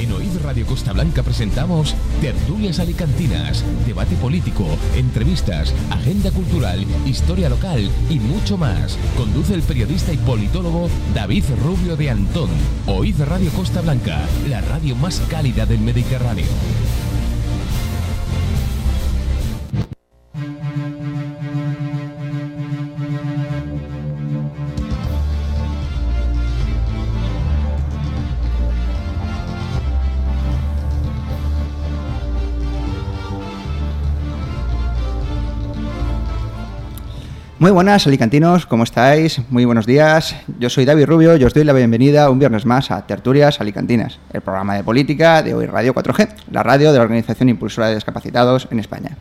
En Oíd Radio Costa Blanca presentamos Tertulias Alicantinas, debate político, entrevistas, agenda cultural, historia local y mucho más. Conduce el periodista y politólogo David Rubio de Antón. Oíd Radio Costa Blanca, la radio más cálida del Mediterráneo. Muy buenas, alicantinos, ¿cómo estáis? Muy buenos días. Yo soy David Rubio y os doy la bienvenida un viernes más a Tertulias Alicantinas, el programa de política de hoy Radio 4G, la radio de la Organización Impulsora de Discapacitados en España.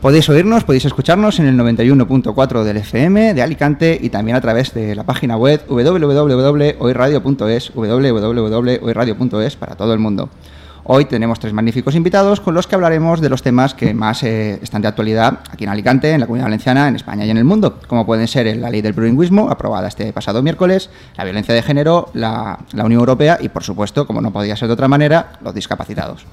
Podéis oírnos, podéis escucharnos en el 91.4 del FM de Alicante y también a través de la página web www.oirradio.es, www.oirradio.es para todo el mundo. Hoy tenemos tres magníficos invitados con los que hablaremos de los temas que más eh, están de actualidad aquí en Alicante, en la Comunidad Valenciana, en España y en el mundo, como pueden ser la ley del plurilingüismo, aprobada este pasado miércoles, la violencia de género, la, la Unión Europea y, por supuesto, como no podía ser de otra manera, los discapacitados.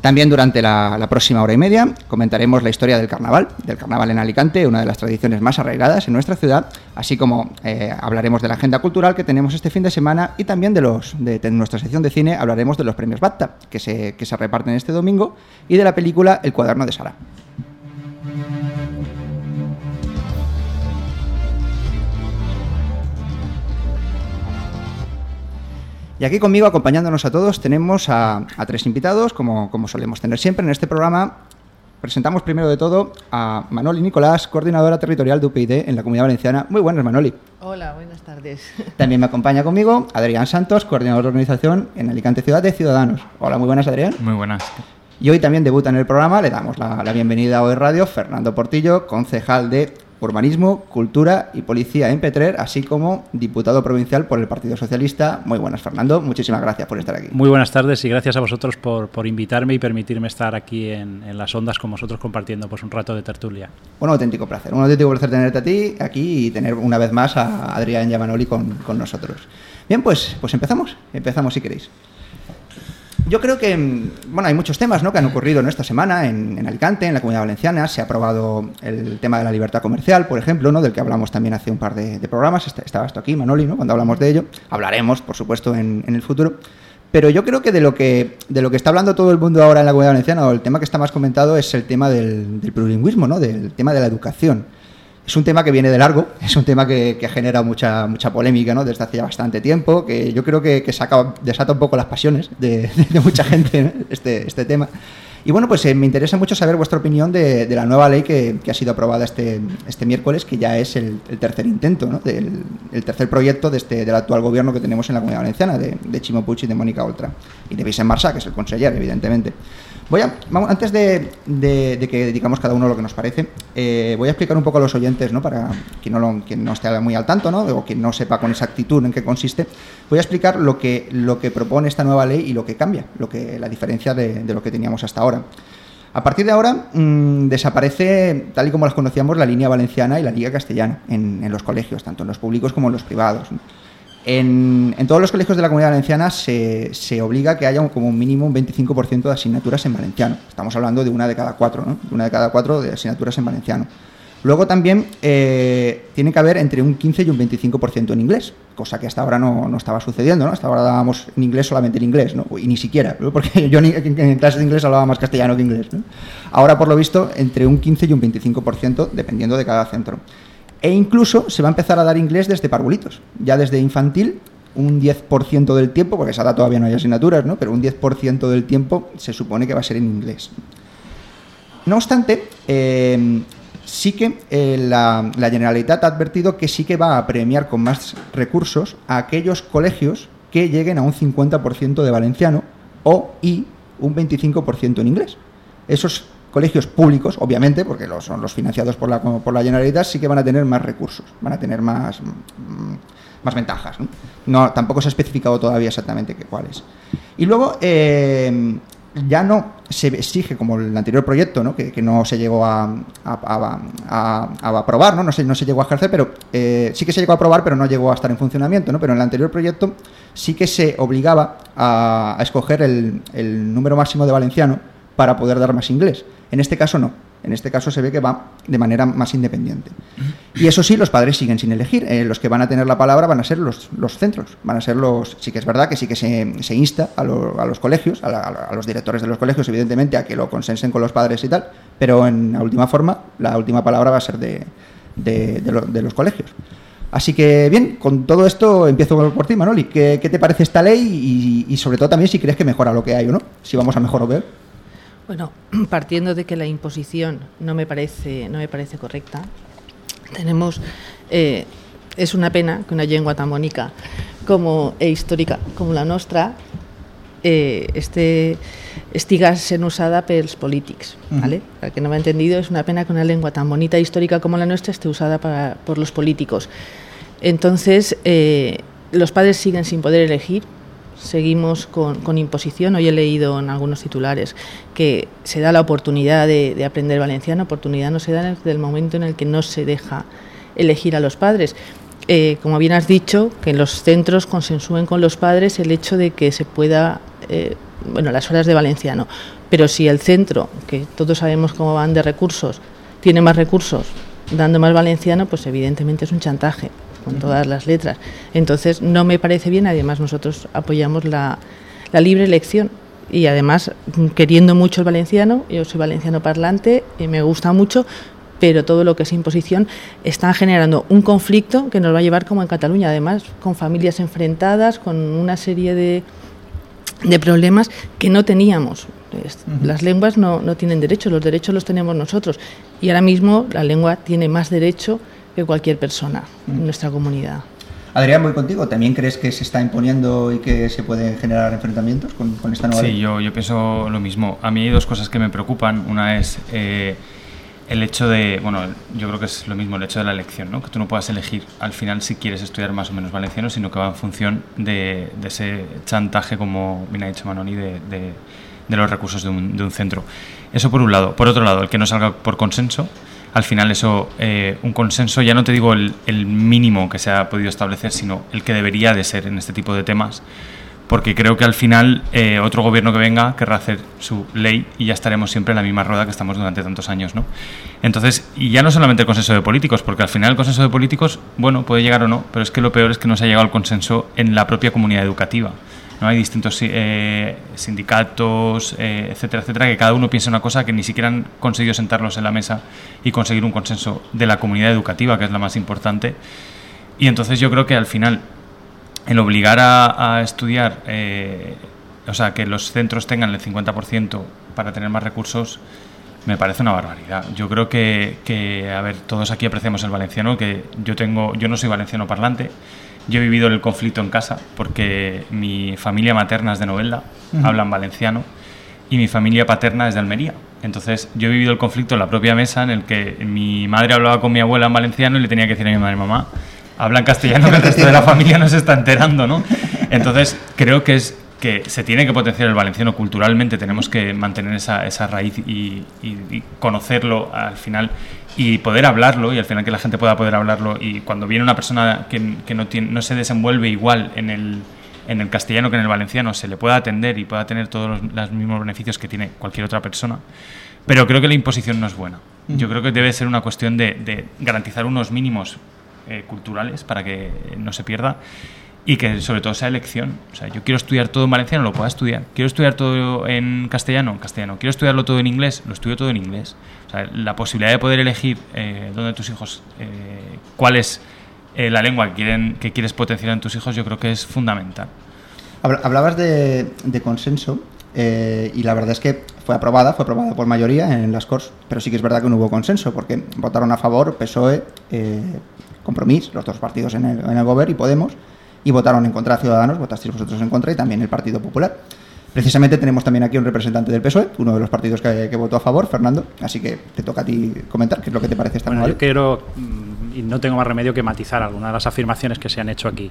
También durante la, próxima hora y media comentaremos la historia del carnaval, del carnaval en Alicante, una de las tradiciones más arraigadas en nuestra ciudad, así como eh, hablaremos de la agenda cultural que tenemos este fin de semana y también de los de, nuestra sección de cine hablaremos de los premios BAFTA que se, que se reparten este domingo y de la película El cuaderno de Sara. Y aquí conmigo, acompañándonos a todos, tenemos a, tres invitados, como, como, solemos tener siempre en este programa. Presentamos primero de todo a Manoli Nicolás, coordinadora territorial de UPyD en la Comunidad Valenciana. Muy buenas, Manoli. Hola, buenas tardes. También me acompaña conmigo Adrián Santos, coordinador de organización en Alicante Ciudad de Ciudadanos. Hola, muy buenas, Adrián. Muy buenas. Y hoy también debuta en el programa, le damos la, la bienvenida a Hoy Radio, Fernando Portillo, concejal de Urbanismo, Cultura y Policía en Petrer, así como diputado provincial por el Partido Socialista. Muy buenas, Fernando. Muchísimas gracias por estar aquí. Muy buenas tardes y gracias a vosotros por, por invitarme y permitirme estar aquí en, en, las ondas con vosotros compartiendo pues, un rato de tertulia. Un auténtico placer, un auténtico placer tenerte a ti aquí y tener una vez más a Adrián Yamanoli con, con nosotros. Bien, pues, pues empezamos. Empezamos si queréis. Yo creo que, mm, bueno, hay muchos temas ¿no? que han ocurrido en esta semana en, Alicante, en la Comunidad Valenciana. Se ha aprobado el tema de la libertad comercial, por ejemplo, ¿no? del que hablamos también hace un par de, programas. Estaba esto aquí, Manoli, ¿no? cuando hablamos de ello. Hablaremos, por supuesto, en, el futuro. Pero yo creo que de lo que de lo que está hablando todo el mundo ahora en la Comunidad Valenciana, o el tema que está más comentado, es el tema del, del plurilingüismo, ¿no? del tema de la educación. Es un tema que viene de largo, es un tema que, que genera mucha, mucha polémica ¿no? desde hace ya bastante tiempo, que yo creo que, que saca, desata un poco las pasiones de, de mucha gente ¿no? este, este tema. Y bueno, pues eh, me interesa mucho saber vuestra opinión de, de la nueva ley que, que, ha sido aprobada este, este miércoles, que ya es el, el tercer intento, ¿no? del el tercer proyecto de este, del actual gobierno que tenemos en la Comunidad Valenciana, de, de Chimo Puig y de Mónica Oltra. Y de Vicent Marsá, que es el conseller, evidentemente. Voy a, antes de, que dedicamos cada uno lo que nos parece, eh, voy a explicar un poco a los oyentes, ¿no? para quien no, lo, quien no esté muy al tanto ¿no? o quien no sepa con exactitud en qué consiste, voy a explicar lo que, lo que propone esta nueva ley y lo que cambia, lo que, la diferencia de, lo que teníamos hasta ahora. A partir de ahora mmm, desaparece, tal y como las conocíamos, la línea valenciana y la liga castellana en, los colegios, tanto en los públicos como en los privados. En, en, todos los colegios de la comunidad valenciana se, se obliga que haya un, como un mínimo un 25% de asignaturas en valenciano. Estamos hablando de una de cada cuatro, ¿no? De una de cada cuatro de asignaturas en valenciano. Luego también eh, tiene que haber entre un 15 y un 25% en inglés, cosa que hasta ahora no, no, estaba sucediendo, ¿no? Hasta ahora dábamos en inglés solamente en inglés, ¿no? Y ni siquiera, ¿no? porque yo ni, en clases de inglés hablaba más castellano que inglés, ¿no? Ahora, por lo visto, entre un 15 y un 25%, dependiendo de cada centro. E incluso se va a empezar a dar inglés desde parvulitos, ya desde infantil, un 10% del tiempo, porque esa edad todavía no hay asignaturas, ¿no? pero un 10% del tiempo se supone que va a ser en inglés. No obstante, eh, sí que eh, la, la, Generalitat ha advertido que sí que va a premiar con más recursos a aquellos colegios que lleguen a un 50% de valenciano o y un 25% en inglés. Esos colegios públicos, obviamente, porque los, son los financiados por la, por la Generalitat, sí que van a tener más recursos, van a tener más, más ventajas. ¿no? No, tampoco se ha especificado todavía exactamente cuáles. Y luego, eh, ya no se exige como el anterior proyecto, ¿no? Que, no se llegó a, aprobar, ¿no? No se, no se llegó a ejercer, pero eh, sí que se llegó a aprobar, pero no llegó a estar en funcionamiento, ¿no? Pero en el anterior proyecto sí que se obligaba a, escoger el, el número máximo de valenciano para poder dar más inglés. En este caso no. En este caso se ve que va de manera más independiente. Y eso sí, los padres siguen sin elegir. Eh, los que van a tener la palabra van a ser los, centros. Van a ser los. Sí que es verdad que sí que se, insta a, los colegios, a, los directores de los colegios, evidentemente, a que lo consensen con los padres y tal. Pero en la última forma, la última palabra va a ser de, los colegios. Así que bien, con todo esto empiezo por ti, Manoli. ¿Qué, te parece esta ley y, y, sobre todo también si crees que mejora lo que hay o no? Si vamos a mejor o peor. Bueno, partiendo de que la imposición no me parece, no me parece correcta, tenemos eh, es una pena que una lengua tan bonita como e histórica como la nuestra eh, esté estiga sent usada pels polítics, ¿vale? Para que no me ha entendido, es una pena que una lengua tan bonita e histórica como la nuestra esté usada para, por los políticos. Entonces, eh, los padres siguen sin poder elegir, seguimos con, imposición. Hoy he leído en algunos titulares que se da la oportunidad de, aprender valenciano, oportunidad no se da desde el momento en el que no se deja elegir a los padres. Eh, como bien has dicho, que los centros consensúen con los padres el hecho de que se pueda, eh, bueno, las horas de valenciano, pero si el centro, que todos sabemos cómo van de recursos, tiene más recursos dando más valenciano, pues evidentemente es un chantaje con todas las letras. Entonces no me parece bien, además nosotros apoyamos la, libre elección y además queriendo mucho el valenciano, yo soy valenciano parlante y me gusta mucho, pero todo lo que es imposición están generando un conflicto que nos va a llevar como en Cataluña, además con familias enfrentadas, con una serie de, de problemas que no teníamos. Las lenguas no, no tienen derechos, los derechos los tenemos nosotros y ahora mismo la lengua tiene más derecho que cualquier persona en nuestra comunidad. Adrián, voy contigo. ¿También crees que se está imponiendo y que se pueden generar enfrentamientos con, esta nueva Sí, yo, yo pienso lo mismo. A mí hay dos cosas que me preocupan. Una es eh, el hecho de, bueno, yo creo que es lo mismo, el hecho de la elección, ¿no? que tú no puedas elegir al final si quieres estudiar más o menos valenciano, sino que va en función de, ese chantaje, como bien ha dicho Manoni, de, de, los recursos de un, de un centro. Eso por un lado. Por otro lado, el que no salga por consenso al final eso, eh, un consenso, ya no te digo el, mínimo que se ha podido establecer, sino el que debería de ser en este tipo de temas, porque creo que al final eh, otro gobierno que venga querrá hacer su ley y ya estaremos siempre en la misma rueda que estamos durante tantos años, ¿no? Entonces, y ya no solamente el consenso de políticos, porque al final el consenso de políticos, bueno, puede llegar o no, pero es que lo peor es que no se ha llegado al consenso en la propia comunidad educativa. ¿No? Hay distintos eh, sindicatos, eh, etcétera, etcétera, que cada uno piensa una cosa que ni siquiera han conseguido sentarlos en la mesa y conseguir un consenso de la comunidad educativa, que es la más importante. Y entonces yo creo que al final, el obligar a, estudiar, eh, o sea, que los centros tengan el 50% para tener más recursos, me parece una barbaridad. Yo creo que, que, a ver, todos aquí apreciamos el valenciano, que yo tengo, yo no soy valenciano parlante, yo he vivido el conflicto en casa porque mi familia materna es de Novelda, hablan valenciano, y mi familia paterna es de Almería. Entonces yo he vivido el conflicto en la propia mesa en el que mi madre hablaba con mi abuela en valenciano y le tenía que decir a mi madre, mamá, habla en castellano que el resto de la familia no se está enterando, ¿no? Entonces creo que es que se tiene que potenciar el valenciano culturalmente, tenemos que mantener esa, esa raíz y, conocerlo al final y poder hablarlo y al final que la gente pueda poder hablarlo y cuando viene una persona que, que no, tiene, no se desenvuelve igual en el, en el castellano que en el valenciano se le pueda atender y pueda tener todos los, mismos beneficios que tiene cualquier otra persona. Pero creo que la imposición no es buena. Yo creo que debe ser una cuestión de, de garantizar unos mínimos eh, culturales para que no se pierda y que sobre todo sea elección. O sea, yo quiero estudiar todo en valenciano, lo puedo estudiar. Quiero estudiar todo en castellano, en castellano. Quiero estudiarlo todo en inglés, lo estudio todo en inglés. O sea, la posibilidad de poder elegir eh, dónde tus hijos, eh, cuál es eh, la lengua que, quieren, que quieres potenciar en tus hijos, yo creo que es fundamental. Hablabas de, consenso eh, y la verdad es que fue aprobada, fue aprobada por mayoría en las Corts, pero sí que es verdad que no hubo consenso porque votaron a favor PSOE, Compromís, los dos partidos en el, en el Gobierno y Podemos y votaron en contra Ciudadanos, votasteis vosotros en contra y también el Partido Popular. Precisamente tenemos también aquí un representante del PSOE, uno de los partidos que, votó a favor, Fernando, así que te toca a ti comentar qué es lo que te parece esta bueno, Yo quiero, mm, y no tengo más remedio que matizar algunas de las afirmaciones que se han hecho aquí.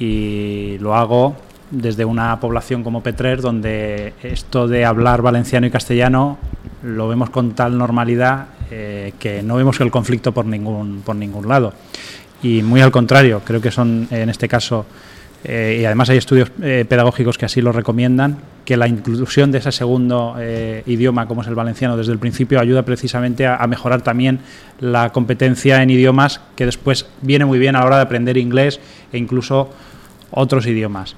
Y lo hago desde una población como Petrer, donde esto de hablar valenciano y castellano lo vemos con tal normalidad eh, que no vemos el conflicto por ningún, por ningún lado. Y muy al contrario, creo que son en este caso eh, y además hay estudios eh, pedagógicos que así lo recomiendan, que la inclusión de ese segundo eh, idioma, como es el valenciano, desde el principio ayuda precisamente a, mejorar también la competencia en idiomas, que después viene muy bien a la hora de aprender inglés e incluso otros idiomas.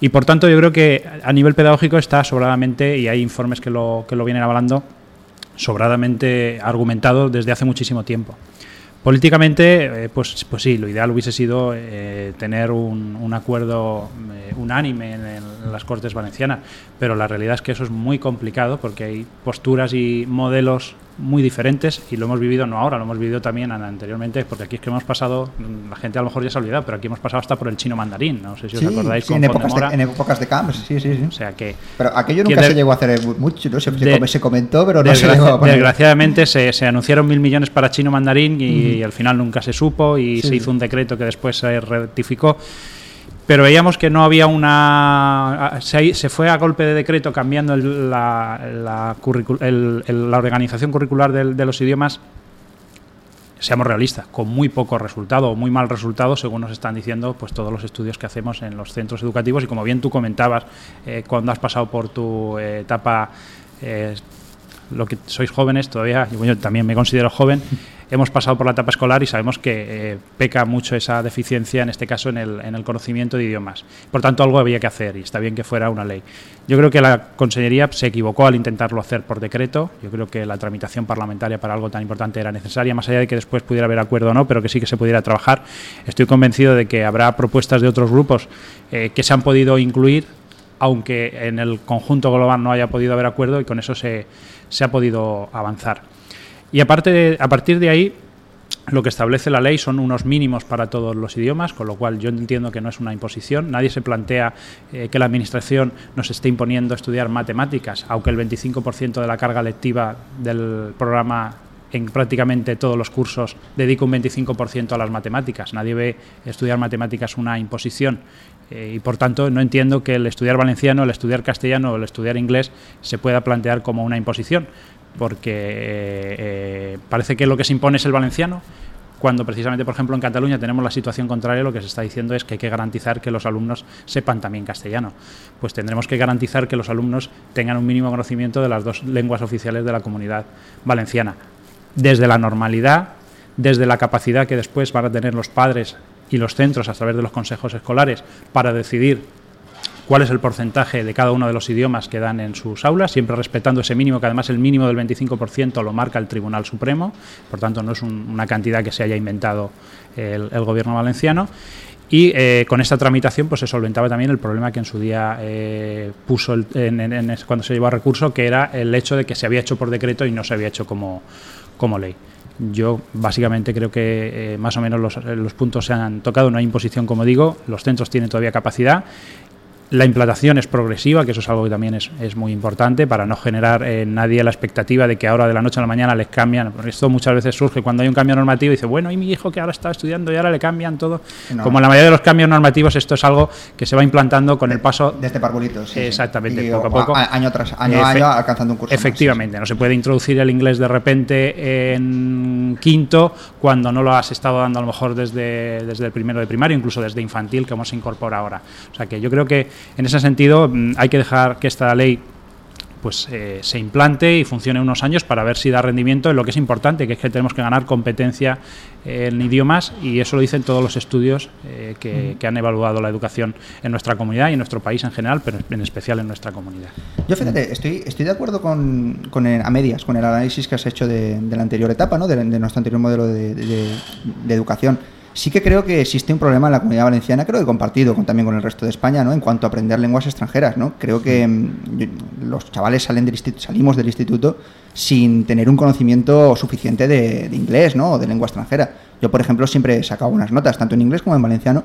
Y por tanto yo creo que a nivel pedagógico está sobradamente, y hay informes que lo, que lo vienen avalando, sobradamente argumentado desde hace muchísimo tiempo. Políticamente, eh, pues, pues sí, lo ideal hubiese sido eh, tener un, acuerdo eh, unánime en, las Cortes Valencianas, pero la realidad es que eso es muy complicado porque hay posturas y modelos muy diferentes y lo hemos vivido no ahora, lo hemos vivido también anteriormente, porque aquí es que hemos pasado, la gente a lo mejor ya se ha olvidado, pero aquí hemos pasado hasta por el chino mandarín, no sé si os acordáis. sí, con en, épocas de, en épocas de camps, sí, sí, sí. O sea que Pero aquello que nunca se llegó a hacer mucho, ¿no? Se, se de- com- se comentó, pero no se llegó a poner. Desgraciadamente se, se anunciaron mil millones para chino mandarín y, al final nunca se supo y Sí, se hizo un decreto que después se rectificó. Pero veíamos que no había una. Se, se fue a golpe de decreto cambiando el- la, la el- el- la organización curricular del- de los idiomas seamos realistas, con muy poco resultado o muy mal resultado, según nos están diciendo pues todos los estudios que hacemos en los centros educativos y como bien tú comentabas eh, cuando has pasado por tu eh, etapa eh, lo que sois jóvenes todavía, yo también me considero joven, hemos pasado por la etapa escolar y sabemos que eh, peca mucho esa deficiencia, en este caso en el, en el conocimiento de idiomas. Por tanto, algo había que hacer y está bien que fuera una ley. Yo creo que la Consellería se equivocó al intentarlo hacer por decreto. Yo creo que la tramitación parlamentaria para algo tan importante era necesaria, más allá de que después pudiera haber acuerdo o no, pero que sí que se pudiera trabajar. Estoy convencido de que habrá propuestas de otros grupos eh, que se han podido incluir aunque en el conjunto global no haya podido haber acuerdo y con eso se, se ha podido avanzar. Y aparte de- a partir de ahí, lo que establece la ley son unos mínimos para todos los idiomas, con lo cual yo entiendo que no es una imposición. Nadie se plantea eh, que la Administración nos esté imponiendo estudiar matemáticas, aunque el 25% de la carga lectiva del programa en prácticamente todos los cursos dedica un 25% a las matemáticas. Nadie ve estudiar matemáticas una imposición eh, y por tanto no entiendo que el estudiar valenciano, el estudiar castellano o el estudiar inglés se pueda plantear como una imposición, porque eh, eh, parece que lo que se impone es el valenciano, cuando precisamente, por ejemplo, en Cataluña tenemos la situación contraria, lo que se está diciendo es que hay que garantizar que los alumnos sepan también castellano. Pues tendremos que garantizar que los alumnos tengan un mínimo conocimiento de las dos lenguas oficiales de la comunidad valenciana. Desde la normalidad, desde la capacidad que después van a tener los padres y los centros a través de los consejos escolares para decidir cuál es el porcentaje de cada uno de los idiomas que dan en sus aulas, siempre respetando ese mínimo, que además el mínimo del 25% lo marca el Tribunal Supremo, por tanto no es un- una cantidad que se haya inventado el, gobierno valenciano. Y eh, con esta tramitación pues se solventaba también el problema que en su día eh, puso el- en- cuando se llevó a recurso, que era el hecho de que se había hecho por decreto y no se había hecho como, ley. Yo básicamente creo que eh, más o menos los puntos se han tocado, no hay imposición como digo, los centros tienen todavía capacidad la implantación es progresiva, que eso es algo que también es, es muy importante para no generar en nadie la expectativa de que ahora de la noche a la mañana les cambian. Esto muchas veces surge cuando hay un cambio normativo y dice, bueno, y mi hijo que ahora está estudiando y ahora le cambian todo. No. Como en la mayoría de los cambios normativos, esto es algo que se va implantando con el paso Desde parvulitos. sí, sí. Exactamente, Y, poco a poco. a- año tras año, año alcanzando un curso. más, sí, sí. Efectivamente, no se puede introducir el inglés de repente en quinto cuando no lo has estado dando a lo mejor desde, desde el primero de primario, incluso desde infantil, como se incorpora ahora. O sea que yo creo que en ese sentido mm, hay que dejar que esta ley pues eh, se implante y funcione unos años para ver si da rendimiento en lo que es importante, que es que tenemos que ganar competencia en idiomas y eso lo dicen todos los estudios eh, que, que han evaluado la educación en nuestra comunidad y en nuestro país en general, pero en especial en nuestra comunidad. Yo fíjate, estoy, estoy de acuerdo con, con el- a medias con el análisis que has hecho de, de la anterior etapa, ¿no? de, de nuestro anterior modelo de, de- de educación. Sí que creo que existe un problema en la comunidad valenciana, creo que compartido con, también con el resto de España, ¿no? en cuanto a aprender lenguas extranjeras. ¿no? Creo que mm, yo- los chavales salen del instituto, salimos del instituto sin tener un conocimiento suficiente de, de inglés ¿no? o de lengua extranjera. Yo, por ejemplo, siempre he sacado buenas notas, tanto en inglés como en valenciano,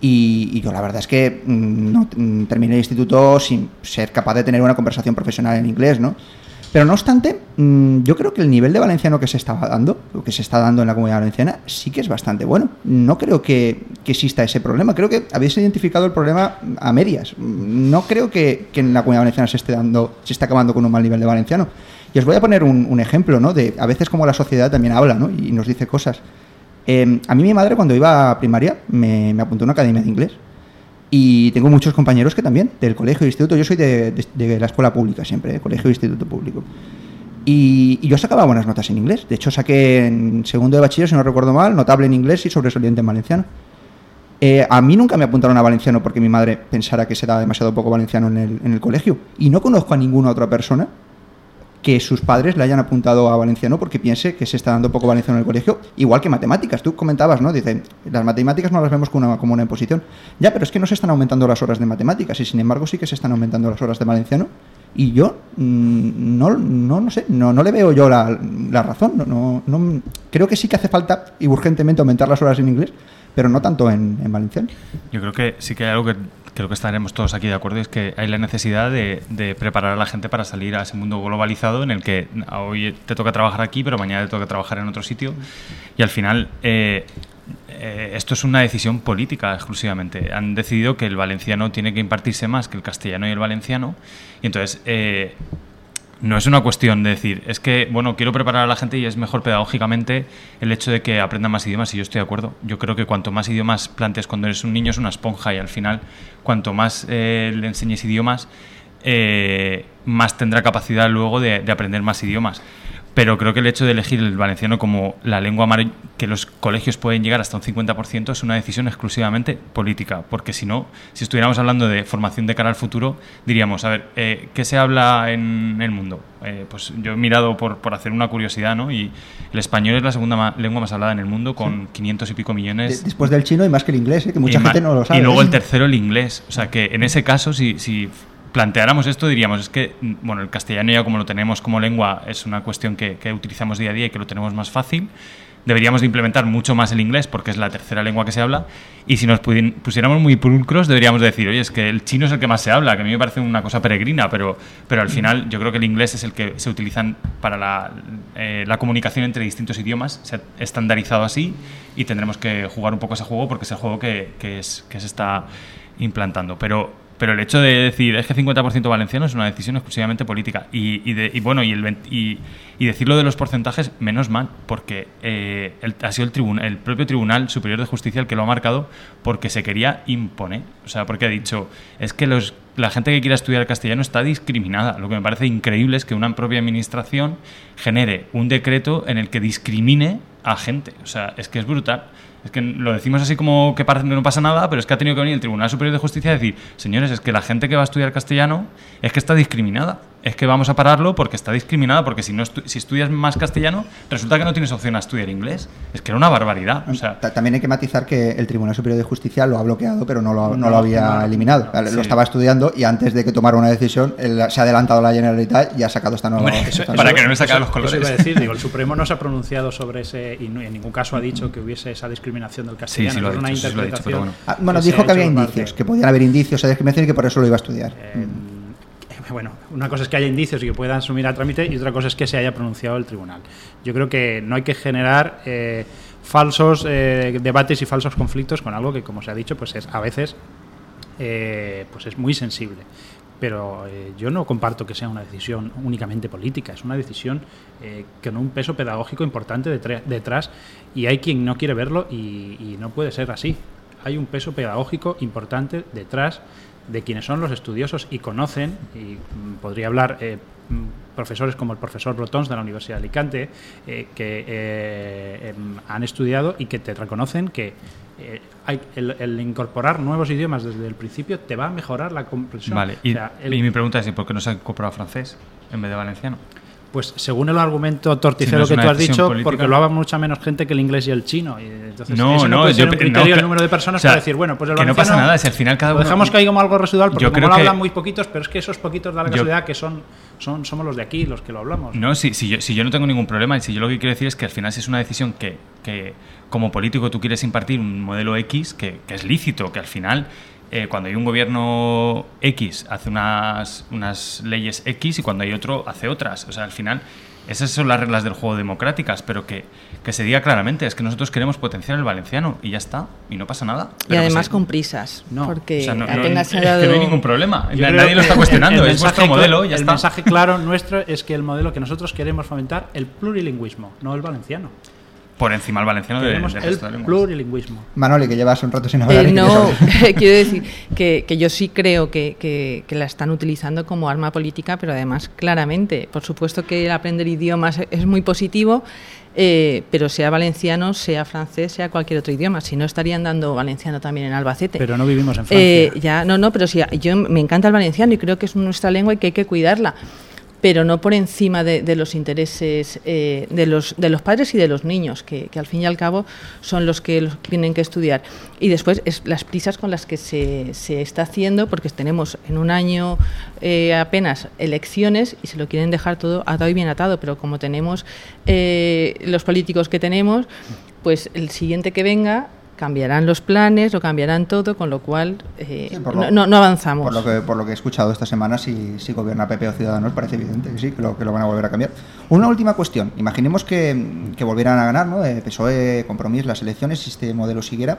y, y yo la verdad es que mm, no mm, terminé el instituto sin ser capaz de tener una conversación profesional en inglés, ¿no? Pero no obstante, mm, yo creo que el nivel de valenciano que se estaba dando, o que se está dando en la comunidad valenciana, sí que es bastante bueno. No creo que, que exista ese problema. Creo que habéis identificado el problema a medias. No creo que, que en la comunidad valenciana se esté dando, se esté acabando con un mal nivel de valenciano. Y os voy a poner un, ejemplo, ¿no? De a veces como la sociedad también habla, ¿no? Y nos dice cosas. Eh, a mí mi madre cuando iba a primaria me, me apuntó a una academia de inglés. Y tengo muchos compañeros que también, del colegio e instituto. Yo soy de, de- la escuela pública siempre, colegio e instituto público. Y, y yo sacaba buenas notas en inglés. De hecho, saqué en segundo de bachiller, si no recuerdo mal, notable en inglés y sobresaliente en valenciano. Eh, a mí nunca me apuntaron a valenciano porque mi madre pensara que se daba demasiado poco valenciano en el, en el colegio. Y no conozco a ninguna otra persona que sus padres le hayan apuntado a valenciano porque piense que se está dando poco valenciano en el colegio, igual que matemáticas. Tú comentabas, ¿no? Dice, las matemáticas no las vemos como una, como una imposición. Ya, pero es que no se están aumentando las horas de matemáticas y sin embargo sí que se están aumentando las horas de valenciano. Y yo mm, no, no, no sé, no, no le veo yo la, la razón. No, no, creo que sí que hace falta y urgentemente aumentar las horas en inglés, pero no tanto en, en valenciano. Yo creo que sí que hay algo que creo que estaremos todos aquí de acuerdo, es que hay la necesidad de, de preparar a la gente para salir a ese mundo globalizado en el que hoy te toca trabajar aquí, pero mañana te toca trabajar en otro sitio. Y al final, eh, eh, esto es una decisión política exclusivamente. Han decidido que el valenciano tiene que impartirse más que el castellano y el valenciano. Y entonces, eh, no es una cuestión de decir, es que, bueno, quiero preparar a la gente y es mejor pedagógicamente el hecho de que aprendan más idiomas y yo estoy de acuerdo. Yo creo que cuanto más idiomas plantes cuando eres un niño es una esponja y al final, cuanto más eh, le enseñes idiomas, eh, más tendrá capacidad luego de, de aprender más idiomas. Pero creo que el hecho de elegir el valenciano como la lengua que los colegios pueden llegar hasta un 50% es una decisión exclusivamente política. Porque si no, si estuviéramos hablando de formación de cara al futuro, diríamos, a ver, eh, ¿qué se habla en el mundo? Eh, pues yo he mirado por, por hacer una curiosidad, ¿no? Y el español es la segunda ma- lengua más hablada en el mundo, con 500 y pico De- millones. después del chino y más que el inglés, ¿eh? que mucha gente no lo sabe. Y luego ¿eh? el tercero, el inglés. O sea que en ese caso, si, si planteáramos esto, diríamos, es que, mm, bueno, el castellano ya como lo tenemos como lengua es una cuestión que, que utilizamos día a día y que lo tenemos más fácil. Deberíamos de implementar mucho más el inglés porque es la tercera lengua que se habla. Y si nos pusiéramos muy pulcros, deberíamos decir, oye, es que el chino es el que más se habla, que a mí me parece una cosa peregrina, pero, pero al final yo creo que el inglés es el que se utiliza para la, eh, la comunicación entre distintos idiomas. Se ha estandarizado así y tendremos que jugar un poco ese juego porque es el juego que, que es, que se está implantando. Pero, pero el hecho de decir es que 50% valenciano es una decisión exclusivamente política. Y, y de- y bueno, y, el, y, y decirlo de los porcentajes, menos mal, porque eh, el- ha sido el, el propio Tribunal Superior de Justicia el que lo ha marcado porque se quería imponer. O sea, porque ha dicho, es que los, la gente que quiera estudiar castellano está discriminada. Lo que me parece increíble es que una propia administración genere un decreto en el que discrimine a gente. O sea, es que es brutal. Es que lo decimos así como que parece que no pasa nada, pero es que ha tenido que venir el Tribunal Superior de Justicia a decir, señores, es que la gente que va a estudiar castellano es que está discriminada. Es que vamos a pararlo porque está discriminada, porque si, no estu- si estudias más castellano, resulta que no tienes opción a estudiar inglés. Es que era una barbaridad. O sea, Ta- También hay que matizar que el Tribunal Superior de Justicia lo ha bloqueado, pero no lo, ha- no No, lo había eliminado. no, lo sí. estaba estudiando y antes de que tomara una decisión, él se ha adelantado la Generalitat y ha sacado esta nueva. Hombre, eso- para que no me sacara los Eso colores. iba a decir, digo, el Supremo no se ha pronunciado sobre ese y no- en ningún caso ha dicho que hubiese esa discriminación del castellano. sí lo ha una dicho, sí lo ha dicho, pero interpretación bueno. Ah, bueno, se dijo ha que había indicios, parte- que podían haber indicios de discriminación y que por eso lo iba a estudiar. Eh, bueno, una cosa es que haya indicios y que puedan asumir a trámite y otra cosa es que se haya pronunciado el tribunal. Yo creo que no hay que generar eh, falsos eh, debates y falsos conflictos con algo que, como se ha dicho, pues es a veces eh, pues es muy sensible. Pero yo no comparto que sea una decisión únicamente política, es una decisión con un peso pedagógico importante detrás y hay quien no quiere verlo y no puede ser así. Hay un peso pedagógico importante detrás de quienes son los estudiosos y conocen, y mm, podría hablar eh, mm, profesores como el profesor Brotons de la Universidad de Alicante, eh, que eh, em, han estudiado y que te reconocen que eh, hay, el, el incorporar nuevos idiomas desde el principio te va a mejorar la comprensión. Vale, O y, sea, el- y mi pregunta es, ¿y por qué no se ha incorporado francés en vez de valenciano? Pues según el argumento torticero Si no es que tú has dicho, política. porque lo habla mucha menos gente que el inglés y el chino. Y entonces No, ese no, no, puede ser yo un criterio no, el número de personas o sea, para decir, bueno, pues el que no pasa nada, si al final cada lo uno- dejamos que hay como algo residual, porque Yo como creo lo que- hablan muy poquitos, pero es que esos poquitos da la Yo- casualidad que son, son somos los de aquí los que lo hablamos. No, si, si, yo, si yo no tengo ningún problema y si yo lo que quiero decir es que al final si es una decisión que, que como político tú quieres impartir un modelo X que, que es lícito, que al final eh, cuando hay un gobierno X hace unas, unas leyes X y cuando hay otro hace otras. O sea, al final esas son las reglas del juego democráticas, pero que, que se diga claramente, es que nosotros queremos potenciar el valenciano y ya está, y no pasa nada. Y además se- con prisas, No, porque o sea, no, no- apenas se ha es que dado... no hay ningún problema. Yo Nadie lo está cuestionando, el es vuestro modelo, ya el está. mensaje claro nuestro es que el modelo que nosotros queremos fomentar el plurilingüismo, no el valenciano. Por encima el valenciano de- el resto de lenguas. plurilingüismo. Manoli, que llevas un rato sin hablar. Eh, no, quiero decir que, que yo sí creo que, que- que la están utilizando como arma política, pero además claramente. Por supuesto que el aprender idiomas es muy positivo, eh, pero sea valenciano, sea francés, sea cualquier otro idioma. Si no, estarían dando valenciano también en Albacete. Pero no vivimos en Francia. Eh, ya, no, no, pero sí, yo me encanta el valenciano y creo que es nuestra lengua y que hay que cuidarla, pero no por encima de, los intereses eh, de, los, de los padres y de los niños, que, al fin y al cabo son los que los tienen que estudiar. Y después es las prisas con las que se, se está haciendo, porque tenemos en un año eh, apenas elecciones y se lo quieren dejar todo atado y bien atado, pero como tenemos eh, los políticos que tenemos, pues el siguiente que venga cambiarán los planes, lo cambiarán todo, con lo cual eh, Sí, no, lo- no- no avanzamos. Por lo, que, por lo que he escuchado esta semana, si, si gobierna PP o Ciudadanos, parece evidente que sí, que lo, que lo van a volver a cambiar. Una última cuestión. Imaginemos que, que volvieran a ganar, ¿no? Eh, PSOE, Compromís, las elecciones, si este modelo siguiera.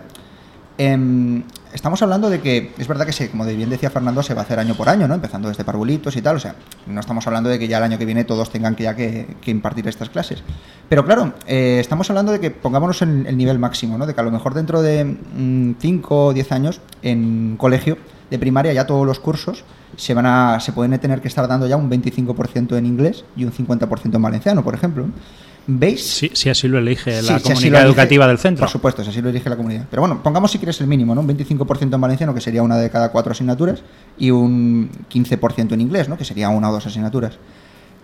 Em, estamos hablando de que es verdad que, se, como bien decía Fernando, se va a hacer año por año, ¿no? Empezando desde parvulitos y tal. O sea, no estamos hablando de que ya el año que viene todos tengan que ya que, impartir estas clases. Pero claro, eh, estamos hablando de que pongámonos en el nivel máximo, ¿no? De que a lo mejor dentro de 5 o 10 años en colegio de primaria ya todos los cursos se van a se pueden tener que estar dando ya un 25% en inglés y un 50% en valenciano, por ejemplo. ¿Veis? Si así lo elige Sí, la si comunidad lo elige- educativa del centro. Por supuesto, si así lo elige la comunidad. Pero bueno, pongamos si quieres el mínimo, ¿no? Un 25% en valenciano, que sería una de cada cuatro asignaturas, y un 15% en inglés, ¿no? Que sería una o dos asignaturas.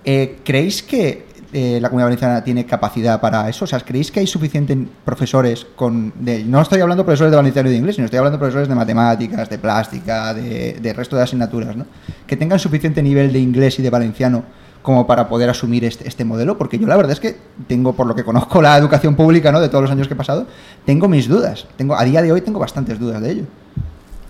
Eh, ¿Creéis que eh, la comunidad valenciana tiene capacidad para eso? O sea, ¿creéis que hay suficientes profesores con... De, no estoy hablando de profesores de valenciano y de inglés, sino estoy hablando de profesores de matemáticas, de plástica, de, de resto de asignaturas, ¿no? Que tengan suficiente nivel de inglés y de valenciano como para poder asumir este, este modelo, porque yo la verdad es que tengo, por lo que conozco la educación pública, ¿no? De todos los años que he pasado, tengo mis dudas. Tengo, a día de hoy tengo bastantes dudas de ello.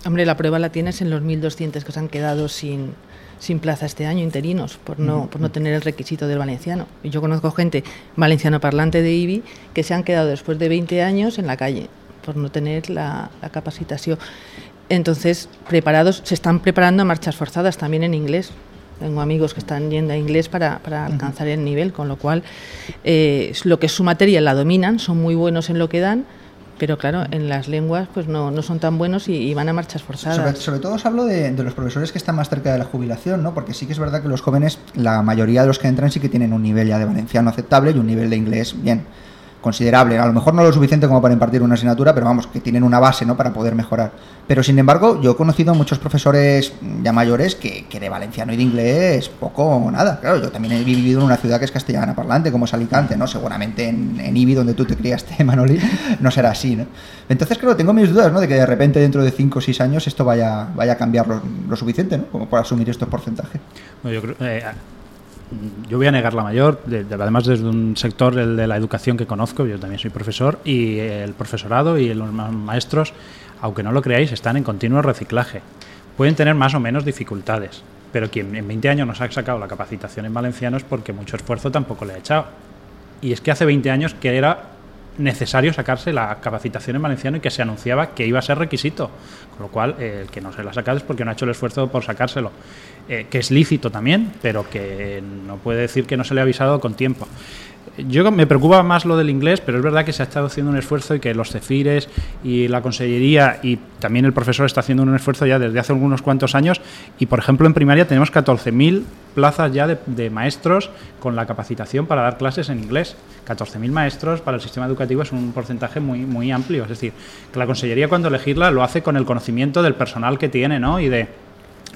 Hombre, la prueba la tienes en los 1.200 que se han quedado sin, sin plaza este año, interinos, por no, por no tener el requisito del valenciano. Y yo conozco gente valenciano parlante de IBI que se han quedado después de 20 años en la calle por no tener la, la capacitación. Entonces, preparados, se están preparando a marchas forzadas también en inglés. Tengo amigos que están yendo a inglés para, para alcanzar el nivel, con lo cual eh, lo que es su materia la dominan, son muy buenos en lo que dan, pero claro, en las lenguas pues no, no son tan buenos y, y van a marchas forzadas. Sobre, sobre todo os hablo de, de los profesores que están más cerca de la jubilación, ¿no? Porque sí que es verdad que los jóvenes, la mayoría de los que entran sí que tienen un nivel ya de valenciano aceptable y un nivel de inglés bien considerable. A lo mejor no lo suficiente como para impartir una asignatura, pero vamos, que tienen una base, ¿no? Para poder mejorar. Pero sin embargo, yo he conocido muchos profesores ya mayores que, que de valenciano y de inglés poco o nada. Claro, yo también he vivido en una ciudad que es castellana parlante, como es Alicante, ¿no? Seguramente en, en Ibi, donde tú te criaste, Manoli, no será así, ¿no? Entonces, claro, tengo mis dudas, ¿no? De que de repente dentro de 5 o 6 años esto vaya, vaya a cambiar lo, suficiente, ¿no? Como para asumir estos porcentajes. Bueno, yo, creo- eh, yo voy a negar la mayor, de- de- además desde un sector, el de la educación que conozco, yo también soy profesor, y el profesorado y los ma- maestros, aunque no lo creáis, están en continuo reciclaje. Pueden tener más o menos dificultades, pero quien en 20 años nos ha sacado la capacitación en valenciano es porque mucho esfuerzo tampoco le ha echado. Y es que hace 20 años que era necesario sacarse la capacitación en valenciano y que se anunciaba que iba a ser requisito. Con lo cual, eh, el que no se la ha sacado es porque no ha hecho el esfuerzo por sacárselo. Eh, que es lícito también, pero que no puede decir que no se le ha avisado con tiempo. Yo me preocupa más lo del inglés, pero es verdad que se ha estado haciendo un esfuerzo y que los cefires y la consellería y también el profesor está haciendo un esfuerzo ya desde hace algunos cuantos años. Y por ejemplo, en primaria tenemos 14.000 plazas ya de, maestros con la capacitación para dar clases en inglés. 14.000 maestros para el sistema educativo es un porcentaje muy, muy amplio. Es decir, que la consellería cuando elegirla lo hace con el conocimiento del personal que tiene ¿no? y, de,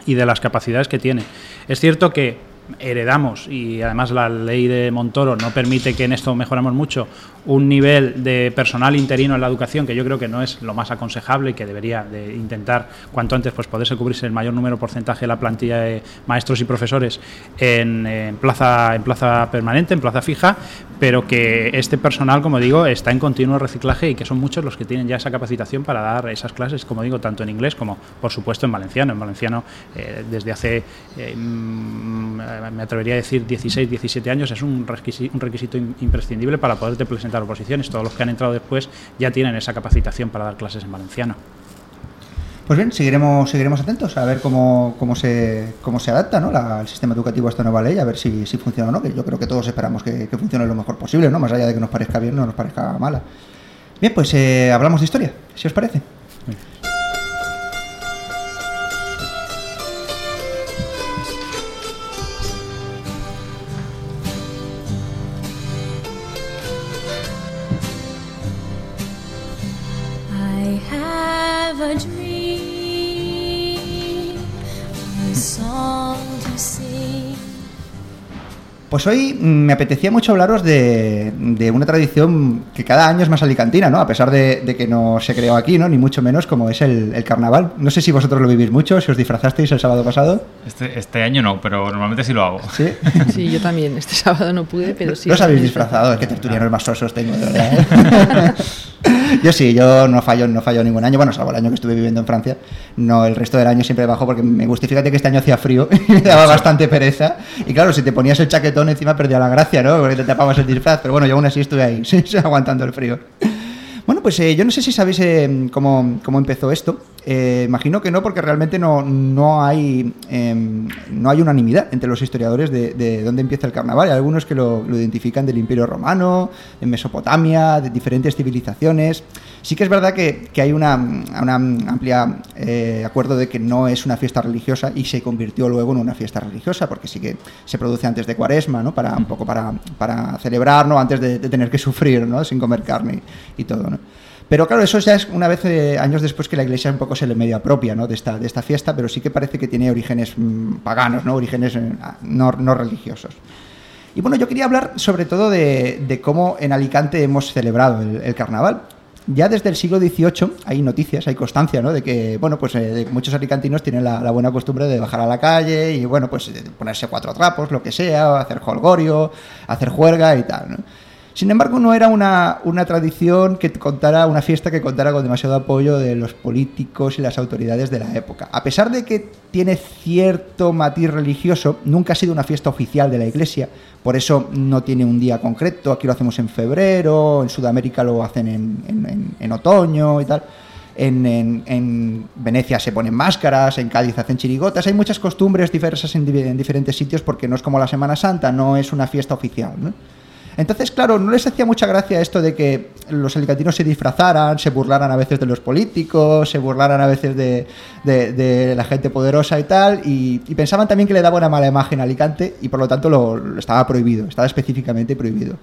y de las capacidades que tiene. Es cierto que heredamos, y además la ley de Montoro no permite que en esto mejoramos mucho, un nivel de personal interino en la educación que yo creo que no es lo más aconsejable y que debería de intentar cuanto antes pues poderse cubrirse el mayor número porcentaje de la plantilla de maestros y profesores en, plaza en plaza permanente, en plaza fija, pero que este personal, como digo, está en continuo reciclaje y que son muchos los que tienen ya esa capacitación para dar esas clases, como digo, tanto en inglés como por supuesto en valenciano. En valenciano eh, desde hace eh, mm, me atrevería a decir 16, 17 años es un requisito, imprescindible para poderte presentar oposiciones. Todos los que han entrado después ya tienen esa capacitación para dar clases en valenciano. Pues bien, seguiremos, seguiremos atentos a ver cómo, cómo, se, cómo se adapta ¿no? el sistema educativo a esta nueva ley, a ver si, si funciona o no, que yo creo que todos esperamos que, funcione lo mejor posible, ¿no? más allá de que nos parezca bien o no nos parezca mala. Bien, pues eh, hablamos de historia, si os parece. covered me. Pues hoy me apetecía mucho hablaros de, una tradición que cada año es más alicantina, ¿no? A pesar de, que no se creó aquí, ¿no? Ni mucho menos como es el, carnaval. No sé si vosotros lo vivís mucho, si os disfrazasteis el sábado pasado. Este, este año no, pero normalmente sí lo hago. ¿Sí? Sí, yo también. Este sábado no pude, pero sí. ¿No os habéis disfrazado? Es que tertulianos más sosos tengo, de verdad. ¿eh? yo sí, yo no fallo, no fallo ningún año. Bueno, salvo el año que estuve viviendo en Francia. No, el resto del año siempre bajo porque me gusta. Fíjate que este año hacía frío y me daba bastante pereza. Y claro, si te ponías el chaquetón encima perdía la gracia, ¿no? Porque te tapabas el disfraz. Pero bueno, yo aún así estuve ahí, aguantando el frío. Bueno, pues eh, yo no sé si sabéis eh, cómo, cómo, empezó esto. Eh, imagino que no, porque realmente no, no, hay, em, no hay unanimidad entre los historiadores de, dónde empieza el carnaval. Hay algunos que lo, identifican del Imperio Romano, de Mesopotamia, de diferentes civilizaciones. Sí que es verdad que, que hay una, una amplia acuerdo de que no es una fiesta religiosa y se convirtió luego en una fiesta religiosa, porque sí que se produce antes de Cuaresma, ¿no? Para un poco para, para celebrar, ¿no? Antes de, tener que sufrir, ¿no? Sin comer carne y todo, ¿no? Pero claro, eso ya es una vez eh, años después que la iglesia un poco se le medio apropia ¿no? de, esta, de esta fiesta, pero sí que parece que tiene orígenes mm, paganos, ¿no? orígenes eh, no, no, religiosos. Y bueno, yo quería hablar sobre todo de, de cómo en Alicante hemos celebrado el, carnaval. Ya desde el siglo XVIII hay noticias, hay constancia, ¿no? De que, bueno, pues eh, muchos alicantinos tienen la, buena costumbre de bajar a la calle y, bueno, pues ponerse cuatro trapos, lo que sea, hacer holgorio, hacer juerga y tal, ¿no? Sin embargo, no era una, una, tradición que contara, una fiesta que contara con demasiado apoyo de los políticos y las autoridades de la época. A pesar de que tiene cierto matiz religioso, nunca ha sido una fiesta oficial de la Iglesia, por eso no tiene un día concreto. Aquí lo hacemos en febrero, en Sudamérica lo hacen en, en, otoño y tal. En, en, Venecia se ponen máscaras, en Cádiz hacen chirigotas, hay muchas costumbres diversas en, en, diferentes sitios porque no es como la Semana Santa, no es una fiesta oficial. Entonces, claro, no les hacía mucha gracia esto de que los alicantinos se disfrazaran, se burlaran a veces de los políticos, se burlaran a veces de, la gente poderosa y tal, y, pensaban también que le daba una mala imagen a Alicante y por lo tanto lo, estaba prohibido, estaba específicamente prohibido.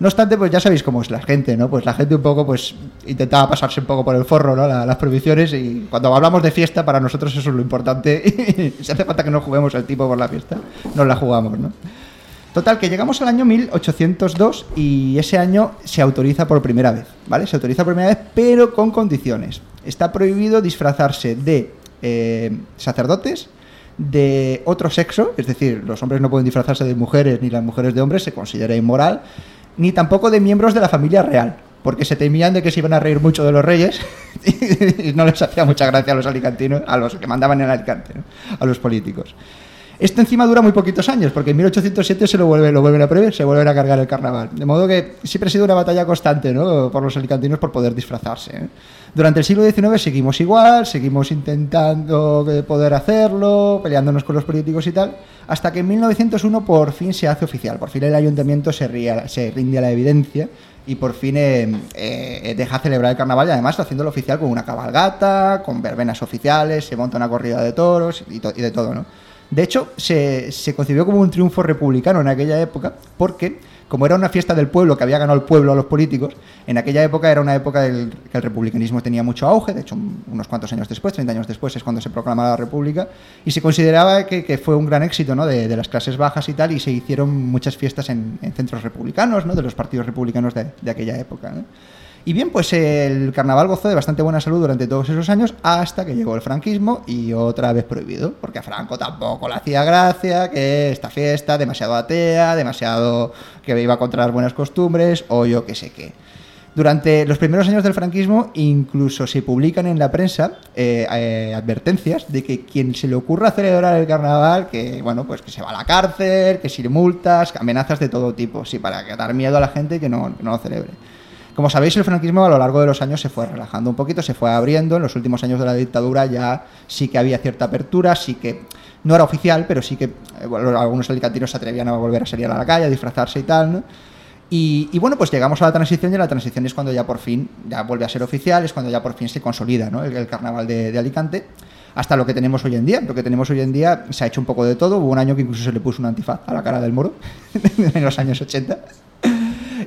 No obstante, pues ya sabéis cómo es la gente, ¿no? Pues la gente un poco, pues intentaba pasarse un poco por el forro, ¿no? las prohibiciones y cuando hablamos de fiesta, para nosotros eso es lo importante. si hace falta que no juguemos el tipo por la fiesta, nos la jugamos, ¿no? Total, que llegamos al año 1802 y ese año se autoriza por primera vez, ¿vale? Se autoriza por primera vez, pero con condiciones. Está prohibido disfrazarse de eh, sacerdotes, de otro sexo, es decir, los hombres no pueden disfrazarse de mujeres ni las mujeres de hombres, se considera inmoral, ni tampoco de miembros de la familia real, porque se temían de que se iban a reír mucho de los reyes y no les hacía mucha gracia a los alicantinos, a los que mandaban en Alicante, a los políticos. Esto encima dura muy poquitos años, porque en 1807 se lo, vuelve, lo vuelven a prever, se vuelven a cargar el carnaval. De modo que siempre ha sido una batalla constante ¿no? por los alicantinos por poder disfrazarse. ¿eh? Durante el siglo XIX seguimos igual, seguimos intentando poder hacerlo, peleándonos con los políticos y tal, hasta que en 1901 por fin se hace oficial, por fin el ayuntamiento se, se rinde a la evidencia y por fin eh, eh, deja celebrar el carnaval y además haciéndolo oficial con una cabalgata, con verbenas oficiales, se monta una corrida de toros y, y de todo, ¿no? De hecho, se, concibió como un triunfo republicano en aquella época porque como era una fiesta del pueblo que había ganado el pueblo a los políticos, en aquella época era una época del, que el republicanismo tenía mucho auge, de hecho unos cuantos años después, 30 años después es cuando se proclama la república, y se consideraba que, que fue un gran éxito ¿no? de, las clases bajas y tal, y se hicieron muchas fiestas en, en centros republicanos, ¿no? de los partidos republicanos de, de aquella época. ¿no? Y bien, pues el carnaval gozó de bastante buena salud durante todos esos años hasta que llegó el franquismo y otra vez prohibido, porque a Franco tampoco le hacía gracia que esta fiesta demasiado atea, demasiado que iba contra las buenas costumbres o yo qué sé qué. Durante los primeros años del franquismo incluso se publican en la prensa eh, eh, advertencias de que quien se le ocurra celebrar el carnaval, que bueno, pues que se va a la cárcel, que sin multas, amenazas de todo tipo, sí, para dar miedo a la gente que no, que no lo celebre. Como sabéis, el franquismo a lo largo de los años se fue relajando un poquito, se fue abriendo. En los últimos años de la dictadura ya sí que había cierta apertura, sí que no era oficial, pero sí que eh, bueno, algunos alicantinos se atrevían a volver a salir a la calle, a disfrazarse y tal. ¿no? Y, y, bueno, pues llegamos a la transición y la transición es cuando ya por fin ya vuelve a ser oficial, es cuando ya por fin se consolida ¿no? el, el, carnaval de, de Alicante hasta lo que tenemos hoy en día. Lo que tenemos hoy en día se ha hecho un poco de todo. Hubo un año que incluso se le puso un antifaz a la cara del moro en los años 80.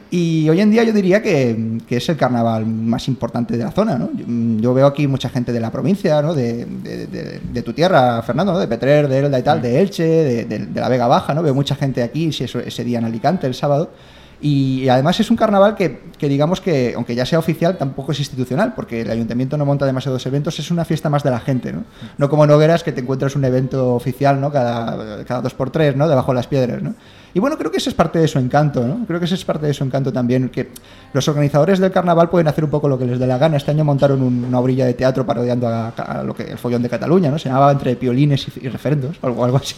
Y hoy en día yo diría que, que, es el carnaval más importante de la zona, ¿no? Yo, yo veo aquí mucha gente de la provincia, ¿no? De, de, de, de tu tierra, Fernando, ¿no? De Petrer, de Elda y tal, de Elche, de, la Vega Baja, ¿no? Veo mucha gente aquí ese, ese día en Alicante, el sábado. Y además es un carnaval que, que, digamos que, aunque ya sea oficial, tampoco es institucional, porque el ayuntamiento no monta demasiados eventos, es una fiesta más de la gente, ¿no? No como Nogueras, que te encuentras un evento oficial, ¿no? Cada, cada dos por tres, ¿no? Debajo de las piedras, ¿no? Y bueno, creo que eso es parte de su encanto, ¿no? Creo que eso es parte de su encanto también, que los organizadores del carnaval pueden hacer un poco lo que les dé la gana. Este año montaron un, una orilla de teatro parodiando a, a, lo que el follón de Cataluña, ¿no? Se llamaba Entre piolines y, y referendos, o algo, algo así.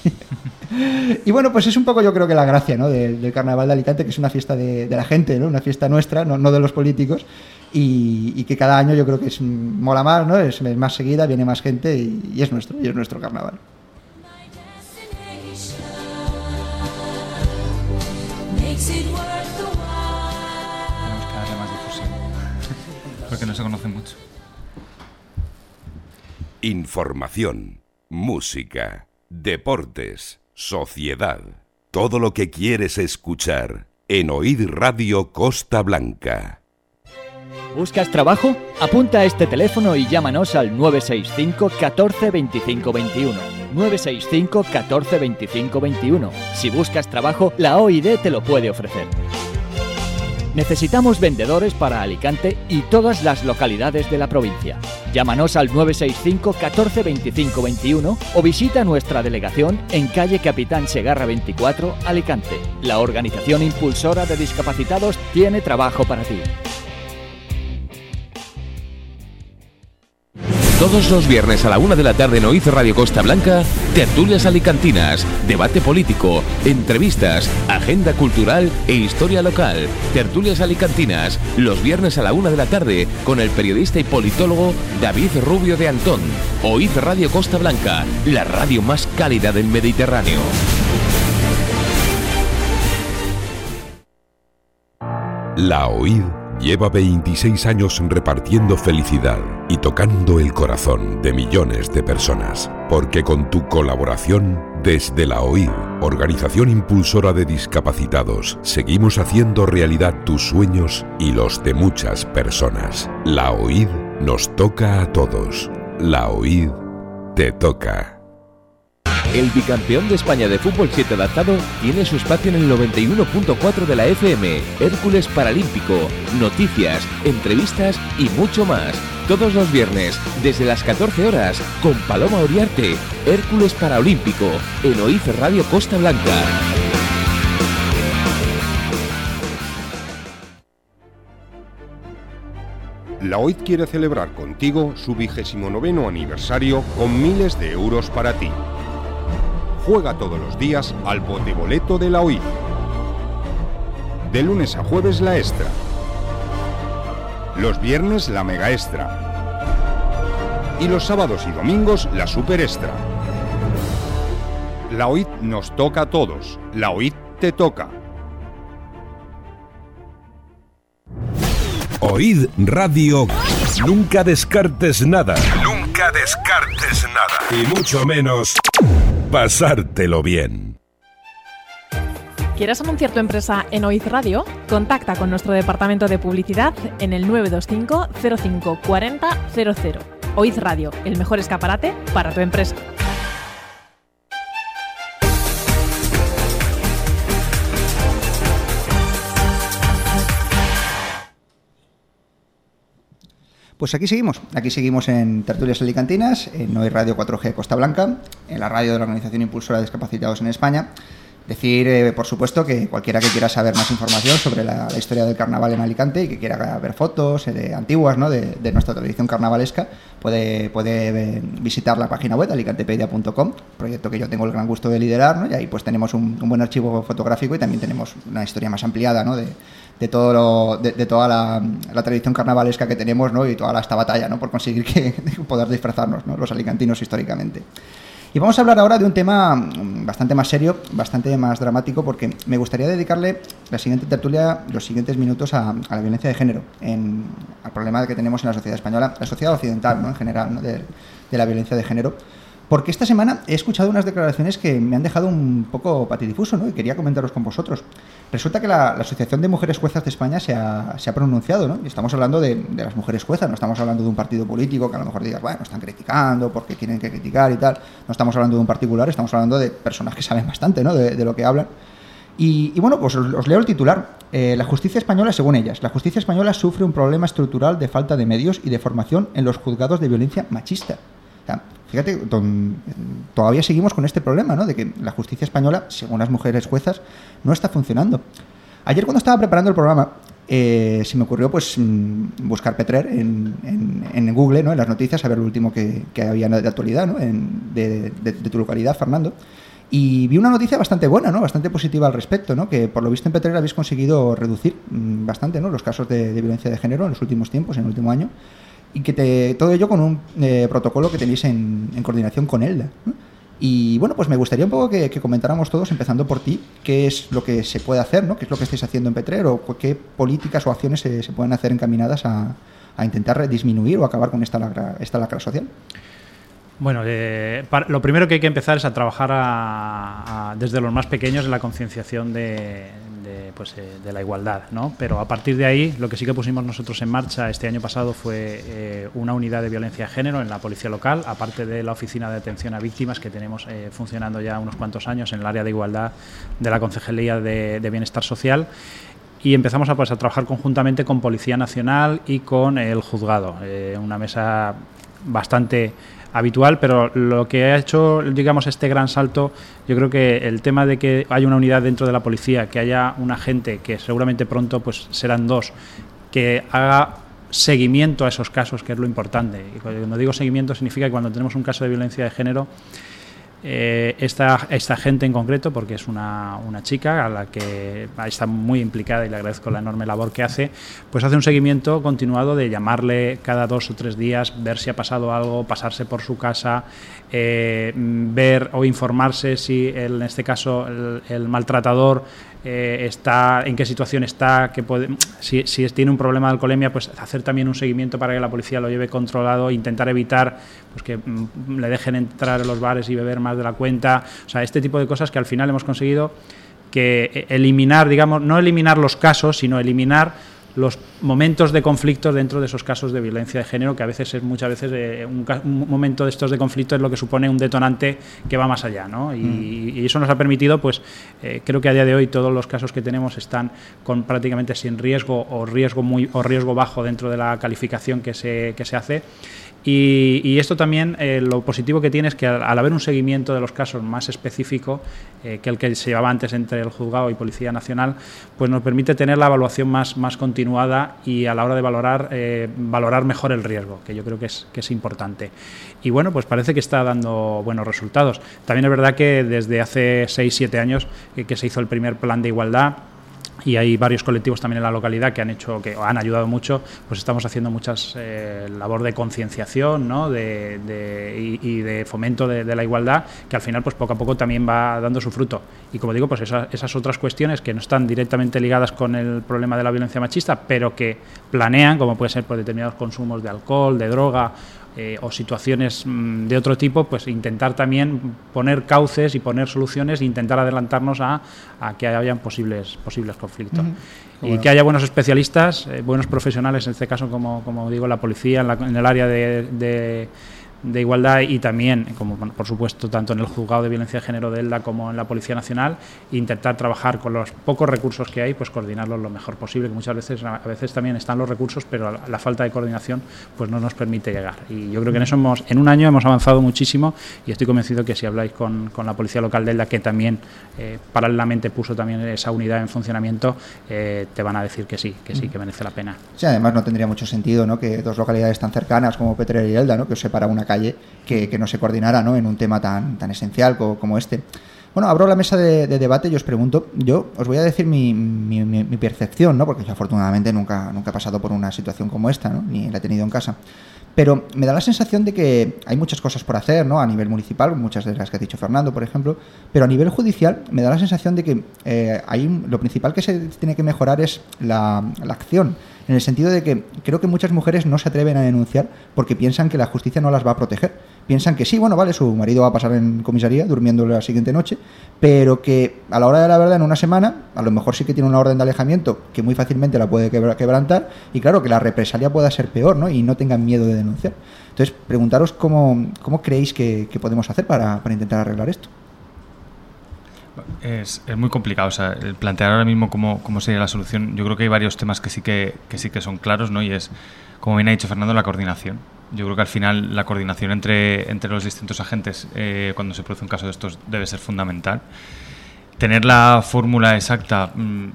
y bueno, pues es un poco yo creo que la gracia, ¿no? Del, del carnaval de Alicante, que es una fiesta de, de la gente, ¿no? Una fiesta nuestra, no, no de los políticos. Y, y, que cada año yo creo que es mola más, ¿no? Es más seguida, viene más gente y, y es nuestro, y es nuestro carnaval. Porque no se conoce mucho. Información, música, deportes, sociedad. Todo lo que quieres escuchar en Oíd Radio Costa Blanca. ¿Buscas trabajo? Apunta a este teléfono y llámanos al 965 14 25 21. 965 14 25 21. Si buscas trabajo, la OID te lo puede ofrecer. Necesitamos vendedores para Alicante y todas las localidades de la provincia. Llámanos al 965 14 25 21 o visita nuestra delegación en calle Capitán Segarra 24, Alicante. La organización impulsora de discapacitados tiene trabajo para ti. Todos los viernes a la una de la tarde en Oiz Radio Costa Blanca, tertulias alicantinas, debate político, entrevistas, agenda cultural e historia local. Tertulias alicantinas, los viernes a la una de la tarde con el periodista y politólogo David Rubio de Antón. Oiz Radio Costa Blanca, la radio más cálida del Mediterráneo. La OID lleva 26 años repartiendo felicidad y tocando el corazón de millones de personas, porque con tu colaboración, desde la OID, Organización Impulsora de Discapacitados, seguimos haciendo realidad tus sueños y los de muchas personas. La OID nos toca a todos. La OID te toca. El bicampeón de España de fútbol 7 adaptado tiene su espacio en el 91.4 de la FM, Hércules Paralímpico, noticias, entrevistas y mucho más. Todos los viernes, desde las 14 horas, con Paloma Oriarte, Hércules Paralímpico, en Oiz Radio Costa Blanca. La OID quiere celebrar contigo su vigésimo noveno aniversario con miles de euros para ti juega todos los días al boleto de la OID. De lunes a jueves la extra. Los viernes la mega extra. Y los sábados y domingos la super extra. La OID nos toca a todos. La OID te toca. OID Radio. Nunca descartes nada. Nunca descartes nada. Y mucho menos pasártelo bien. ¿Quieres anunciar tu empresa en OIZ Radio? Contacta con nuestro departamento de publicidad en el 925 05 40 00. OIZ Radio, el mejor escaparate para tu empresa. Pues aquí seguimos, aquí seguimos en Tertulias Alicantinas, en Hoy Radio 4G Costa Blanca, en la radio de la Organización Impulsora de Discapacitados en España. Decir, eh, por supuesto, que cualquiera que quiera saber más información sobre la, historia del carnaval en Alicante y que quiera ver fotos eh, antiguas ¿no? de, de nuestra tradición carnavalesca, puede, puede eh, visitar la página web alicantepedia.com, proyecto que yo tengo el gran gusto de liderar, ¿no? y ahí pues tenemos un, un buen archivo fotográfico y también tenemos una historia más ampliada ¿no? de, de todo lo, de, toda la, tradición carnavalesca que tenemos ¿no? y toda esta batalla ¿no? por conseguir que, poder disfrazarnos ¿no? los alicantinos históricamente. Y vamos a hablar ahora de un tema bastante más serio, bastante más dramático, porque me gustaría dedicarle la siguiente tertulia, los siguientes minutos a, la violencia de género, en, al problema que tenemos en la sociedad española, la sociedad occidental ¿no? en general, ¿no? de, de la violencia de género. Porque esta semana he escuchado unas declaraciones que me han dejado un poco patidifuso ¿no? y quería comentarlos con vosotros. Resulta que la, la Asociación de Mujeres Juezas de España se ha, se ha pronunciado, ¿no? Y estamos hablando de, de, las mujeres juezas, no estamos hablando de un partido político que a lo mejor digas, bueno, están criticando porque tienen que criticar y tal. No estamos hablando de un particular, estamos hablando de personas que saben bastante ¿no? de, lo que hablan. Y, bueno, pues os leo el titular. Eh, la justicia española, según ellas, la justicia española sufre un problema estructural de falta de medios y de formación en los juzgados de violencia machista. O sea, fíjate, don, todavía seguimos con este problema, ¿no? De que la justicia española, según las mujeres juezas, no está funcionando. Ayer cuando estaba preparando el programa, eh, se me ocurrió pues buscar Petrer en, en, en, Google, ¿no? En las noticias, a ver lo último que, que había de actualidad, ¿no? En, de, de, de, tu localidad, Fernando. Y vi una noticia bastante buena, ¿no? Bastante positiva al respecto, ¿no? Que por lo visto en Petrer habéis conseguido reducir bastante, ¿no? Los casos de, de violencia de género en los últimos tiempos, en el último año y que te, todo ello con un eh, protocolo que tenéis en, en coordinación con ELDA. ¿no? Y bueno, pues me gustaría un poco que, que, comentáramos todos, empezando por ti, qué es lo que se puede hacer, ¿no? qué es lo que estáis haciendo en Petrer o qué políticas o acciones se, se pueden hacer encaminadas a, a, intentar disminuir o acabar con esta lacra, esta lacra social. Bueno, eh, para, lo primero que hay que empezar es a trabajar a, a, desde los más pequeños en la concienciación de, de, pues, eh, de, la igualdad, ¿no? Pero a partir de ahí, lo que sí que pusimos nosotros en marcha este año pasado fue eh, una unidad de violencia de género en la policía local, aparte de la oficina de atención a víctimas que tenemos eh, funcionando ya unos cuantos años en el área de igualdad de la Concejalía de, Bienestar Social y empezamos a, pues, a, trabajar conjuntamente con Policía Nacional y con el juzgado, una mesa bastante habitual, pero lo que ha hecho, digamos, este gran salto, yo creo que el tema de que haya una unidad dentro de la policía, que haya un agente, que seguramente pronto pues serán dos, que haga seguimiento a esos casos, que es lo importante. Y cuando digo seguimiento significa que cuando tenemos un caso de violencia de género, eh, esta, esta gente en concreto, porque es una, una, chica a la que está muy implicada y le agradezco la enorme labor que hace, pues hace un seguimiento continuado de llamarle cada dos o tres días, ver si ha pasado algo, pasarse por su casa, eh, ver o informarse si el, en este caso el, el maltratador eh, está, en qué situación está, que puede, si, si, tiene un problema de alcoholemia, pues hacer también un seguimiento para que la policía lo lleve controlado, intentar evitar pues, que mm, le dejen entrar a los bares y beber más de la cuenta, o sea, este tipo de cosas que al final hemos conseguido que eliminar, digamos, no eliminar los casos, sino eliminar los momentos de conflicto dentro de esos casos de violencia de género, que a veces es muchas veces eh, un, un, momento de estos de conflicto es lo que supone un detonante que va más allá, ¿no? Y, mm. y eso nos ha permitido, pues, eh, creo que a día de hoy todos los casos que tenemos están con prácticamente sin riesgo o riesgo muy o riesgo bajo dentro de la calificación que se, que se hace. Y, esto también, eh, lo positivo que tiene es que al, haber un seguimiento de los casos más específico eh, que el que se llevaba antes entre el juzgado y Policía Nacional, pues nos permite tener la evaluación más, más continuada y a la hora de valorar, eh, valorar mejor el riesgo, que yo creo que es, que es importante. Y bueno, pues parece que está dando buenos resultados. También es verdad que desde hace 6-7 años que se hizo el primer plan de igualdad, y hay varios colectivos también en la localidad que han hecho que han ayudado mucho pues estamos haciendo muchas eh, labor de concienciación ¿no? de, de, y, de fomento de, de, la igualdad que al final pues poco a poco también va dando su fruto y como digo pues esa, esas otras cuestiones que no están directamente ligadas con el problema de la violencia machista pero que planean como puede ser por determinados consumos de alcohol de droga eh, o situaciones mm, de otro tipo, pues intentar también poner cauces y poner soluciones e intentar adelantarnos a, a que hayan posibles, posibles conflictos. Y que haya buenos especialistas, eh, buenos profesionales, en este caso, como, como digo, la policía, en, la- en el área de, de- de igualdad y también, como por supuesto, tanto en el juzgado de violencia de género de ELDA como en la Policía Nacional, intentar trabajar con los pocos recursos que hay, pues coordinarlos lo mejor posible, que muchas veces, a veces también están los recursos, pero la, la falta de coordinación pues no nos permite llegar. Y yo creo que en eso hemos, en un año hemos avanzado muchísimo y estoy convencido que si habláis con, con la Policía Local de ELDA, que también eh, paralelamente puso también esa unidad en funcionamiento, eh, te van a decir que sí, que sí, que merece la pena. Sí, además no tendría mucho sentido ¿no? que dos localidades tan cercanas como Petrer y Elda, ¿no? que os separa una calle, que, que no se coordinara ¿no? en un tema tan, tan esencial co- como, este. Bueno, abro la mesa de, de debate y os pregunto, yo os voy a decir mi, mi- mi- mi percepción, ¿no? porque yo afortunadamente nunca, nunca he pasado por una situación como esta, ¿no? ni la he tenido en casa. Pero me da la sensación de que hay muchas cosas por hacer, ¿no? A nivel municipal, muchas de las que ha dicho Fernando, por ejemplo. Pero a nivel judicial me da la sensación de que eh, hay lo principal que se tiene que mejorar es la, la acción. En el sentido de que creo que muchas mujeres no se atreven a denunciar porque piensan que la justicia no las va a proteger. Piensan que sí, bueno, vale, su marido va a pasar en comisaría durmiendo la siguiente noche, pero que a la hora de la verdad, en una semana, a lo mejor sí que tiene una orden de alejamiento que muy fácilmente la puede quebra- quebrantar y claro, que la represalia pueda ser peor, ¿no? Y no tengan miedo de denunciar. Entonces, preguntaros cómo, cómo creéis que, que podemos hacer para, para intentar arreglar esto. Es, es muy complicado, o sea, plantear ahora mismo cómo, cómo sería la solución. Yo creo que hay varios temas que sí que, que sí que son claros, ¿no? Y es, como bien ha dicho Fernando, la coordinación. Yo creo que al final la coordinación entre, entre los distintos agentes eh, cuando se produce un caso de estos debe ser fundamental. Tener la fórmula exacta, mm,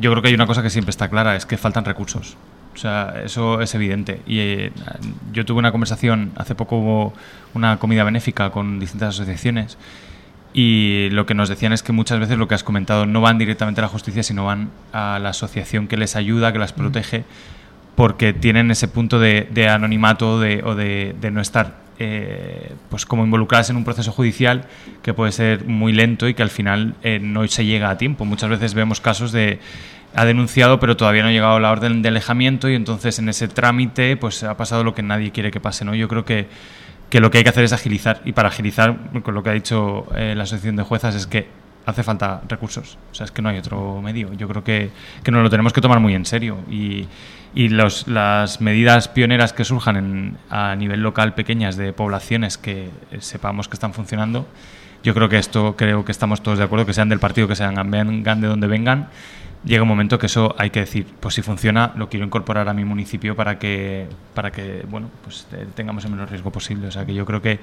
yo creo que hay una cosa que siempre está clara, es que faltan recursos. O sea, eso es evidente. Y eh, yo tuve una conversación, hace poco hubo una comida benéfica con distintas asociaciones y lo que nos decían es que muchas veces lo que has comentado no van directamente a la justicia, sino van a la asociación que les ayuda, que las protege, porque tienen ese punto de, de anonimato de- o de, de no estar eh, pues como involucradas en un proceso judicial que puede ser muy lento y que al final eh, no se llega a tiempo. Muchas veces vemos casos de ha denunciado pero todavía no ha llegado la orden de alejamiento y entonces en ese trámite pues ha pasado lo que nadie quiere que pase. ¿no? Yo creo que que lo que hay que hacer es agilizar. Y para agilizar, con lo que ha dicho eh, la Asociación de Juezas, es que hace falta recursos. O sea, es que no hay otro medio. Yo creo que, que nos lo tenemos que tomar muy en serio. Y, y los, las medidas pioneras que surjan en- a nivel local, pequeñas, de poblaciones que eh, sepamos que están funcionando, yo creo que esto, creo que estamos todos de acuerdo, que sean del partido que sean, vengan de donde vengan, llega un momento que eso hay que decir, pues si funciona, lo quiero incorporar a mi municipio para que, para que bueno, pues tengamos el menor riesgo posible. O sea que yo creo que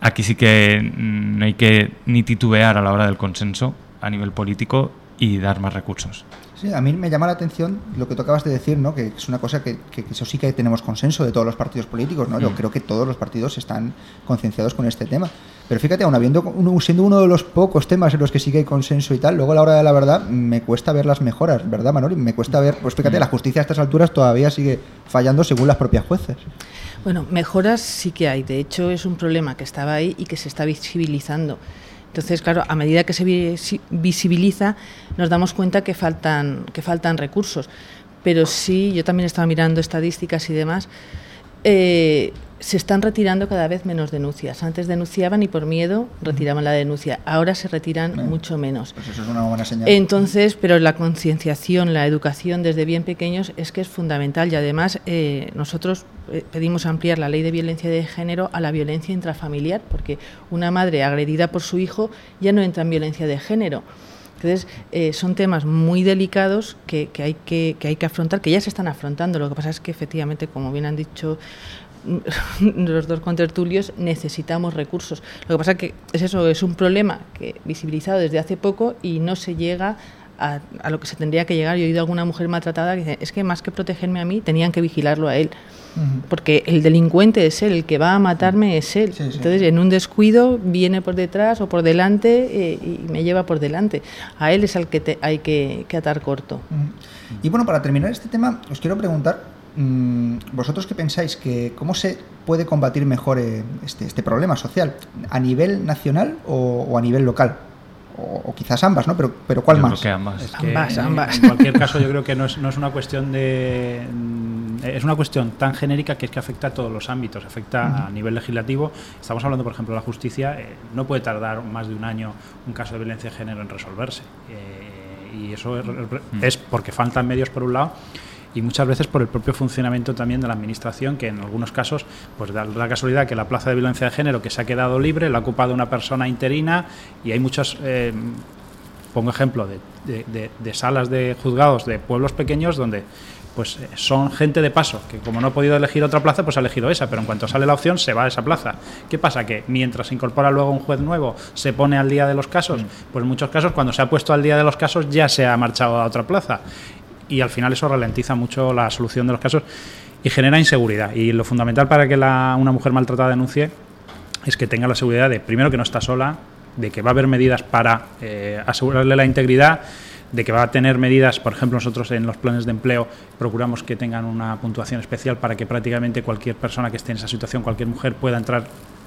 aquí sí que mm, no hay que ni titubear a la hora del consenso a nivel político y dar más recursos. Sí, a mí me llama la atención lo que tú acabas de decir, ¿no? que es una cosa que, que- que eso sí que tenemos consenso de todos los partidos políticos. ¿no? Yo Mm. creo que todos los partidos están concienciados con este tema. Pero fíjate, aún habiendo uno- siendo uno de los pocos temas en los que sí que hay consenso y tal, luego a la hora de la verdad me cuesta ver las mejoras, ¿verdad, Manoli? Me cuesta ver, pues fíjate, la justicia a estas alturas todavía sigue fallando según las propias jueces. Bueno, mejoras sí que hay. De hecho, es un problema que estaba ahí y que se está visibilizando. Entonces, claro, a medida que se visi- visibiliza, nos damos cuenta que faltan, que faltan recursos. Pero sí, yo también estaba mirando estadísticas y demás. eh, se están retirando cada vez menos denuncias. Antes denunciaban y por miedo retiraban la denuncia. Ahora se retiran mucho menos. Pues eso es una buena señal. Entonces, pero la concienciación, la educación desde bien pequeños es que es fundamental y además eh, nosotros eh, pedimos ampliar la ley de violencia de género a la violencia intrafamiliar, porque una madre agredida por su hijo ya no entra en violencia de género. Entonces, eh, son temas muy delicados que, que hay que, que hay que afrontar, que ya se están afrontando. Lo que pasa es que, efectivamente, como bien han dicho los dos contertulios, necesitamos recursos. Lo que pasa que es eso, es un problema que visibilizado desde hace poco y no se llega a, a lo que se tendría que llegar. Yo he oído a alguna mujer maltratada que dice, es que más que protegerme a mí, tenían que vigilarlo a él. Porque el delincuente es él, el que va a matarme es él. Sí, sí. Entonces, en un descuido, viene por detrás o por delante eh, y me lleva por delante. A él es al que te, hay que, que atar corto. Y bueno, para terminar este tema, os quiero preguntar, vosotros qué pensáis, que cómo se puede combatir mejor eh, este, este problema social, a nivel nacional o, o a nivel local, o, o quizás ambas, ¿no? Pero, pero ¿cuál Yo más? creo que ambas. Es que, Ambas, en- ambas. En cualquier caso, yo creo que no es, no es una cuestión de, es una cuestión tan genérica que es que afecta a todos los ámbitos, afecta a nivel legislativo. Estamos hablando, por ejemplo, de la justicia, eh, no puede tardar más de un año un caso de violencia de género en resolverse. Eh, y eso es, es porque faltan medios por un lado y muchas veces por el propio funcionamiento también de la administración, que en algunos casos, pues da la casualidad que la plaza de violencia de género que se ha quedado libre la ha ocupado una persona interina y hay muchos, eh, pongo ejemplo de, de, salas de juzgados de pueblos pequeños donde pues eh, son gente de paso, que como no ha podido elegir otra plaza, pues ha elegido esa, pero en cuanto sale la opción se va a esa plaza. ¿Qué pasa? Que mientras se incorpora luego un juez nuevo, se pone al día de los casos, mm. pues en muchos casos cuando se ha puesto al día de los casos ya se ha marchado a otra plaza y al final eso ralentiza mucho la solución de los casos y genera inseguridad. Y lo fundamental para que una mujer maltratada denuncie es que tenga la seguridad de, primero, que no está sola, de que va a haber medidas para eh, asegurarle la integridad, de que va a tener medidas, por ejemplo, nosotros en los planes de empleo procuramos que tengan una puntuación especial para que prácticamente cualquier persona que esté en esa situación, cualquier mujer, pueda entrar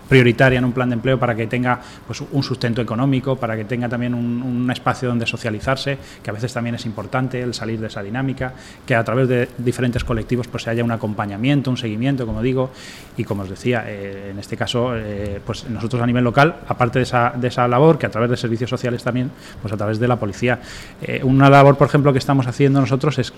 prioritaria en un plan de empleo para que tenga pues, un sustento económico, para que tenga también un, espacio donde socializarse, que a veces también es importante el salir de esa dinámica, que a través de diferentes colectivos pues haya un acompañamiento, un seguimiento, como digo, y como os decía, eh, en este caso, eh, pues nosotros a nivel local, aparte de esa, de esa labor, que a través de servicios sociales también, pues a través de la policía. Eh, una labor, por ejemplo, que estamos haciendo nosotros es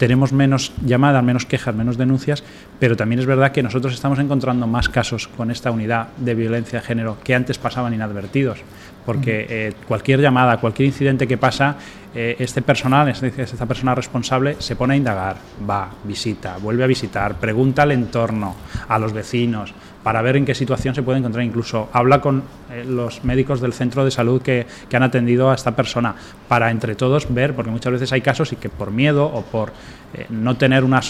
tenemos menos llamadas, menos quejas, menos denuncias, pero también es verdad que nosotros estamos encontrando más casos con esta unidad de violencia de género que antes pasaban inadvertidos, porque eh, cualquier llamada, cualquier incidente que pasa, eh, este personal, esta persona responsable, se pone a indagar, va, visita, vuelve a visitar, pregunta al entorno, a los vecinos, para ver en qué situación se puede encontrar. Incluso habla con eh, los médicos del centro de salud que, que, han atendido a esta persona, para entre todos ver, porque muchas veces hay casos y que por miedo o por eh, no tener una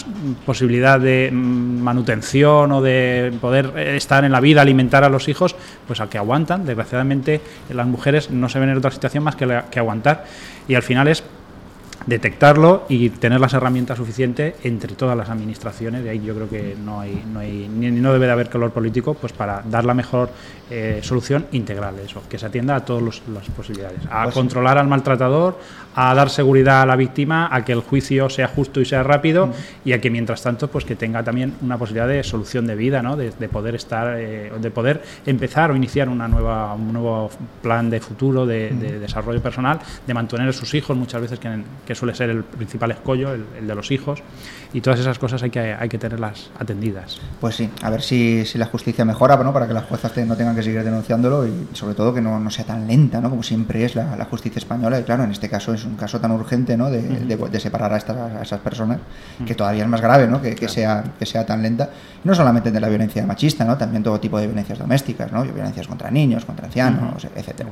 posibilidad de mm, manutención o de poder eh, estar en la vida, alimentar a los hijos, pues a que aguantan. Desgraciadamente las mujeres no se ven en otra situación más que, que aguantar. Y al final es detectarlo y tener las herramientas suficientes entre todas las administraciones. De ahí yo creo que no hay, no hay ni, no debe de haber color político, pues para dar la mejor eh, solución integral de eso, que se atienda a todas las posibilidades, a pues controlar al maltratador, a dar seguridad a la víctima, a que el juicio sea justo y sea rápido y a que mientras tanto pues que tenga también una posibilidad de solución de vida, ¿no? de, poder estar, eh, de poder empezar o iniciar una nueva, un nuevo plan de futuro, de, desarrollo personal, de mantener a sus hijos muchas veces que que suele ser el principal escollo, el, de los hijos, y todas esas cosas hay que, hay que tenerlas atendidas. Pues sí, a ver si, si la justicia mejora, ¿no? para que las juezas no tengan que seguir denunciándolo y sobre todo que no, no sea tan lenta, ¿no? como siempre es la, justicia española, y claro, en este caso es un caso tan urgente ¿no? de, de, separar a, estas, a esas personas, que todavía es más grave ¿no? que, que sea, que sea tan lenta, no solamente de la violencia machista, ¿no? también todo tipo de violencias domésticas, ¿no? violencias contra niños, contra ancianos, etcétera.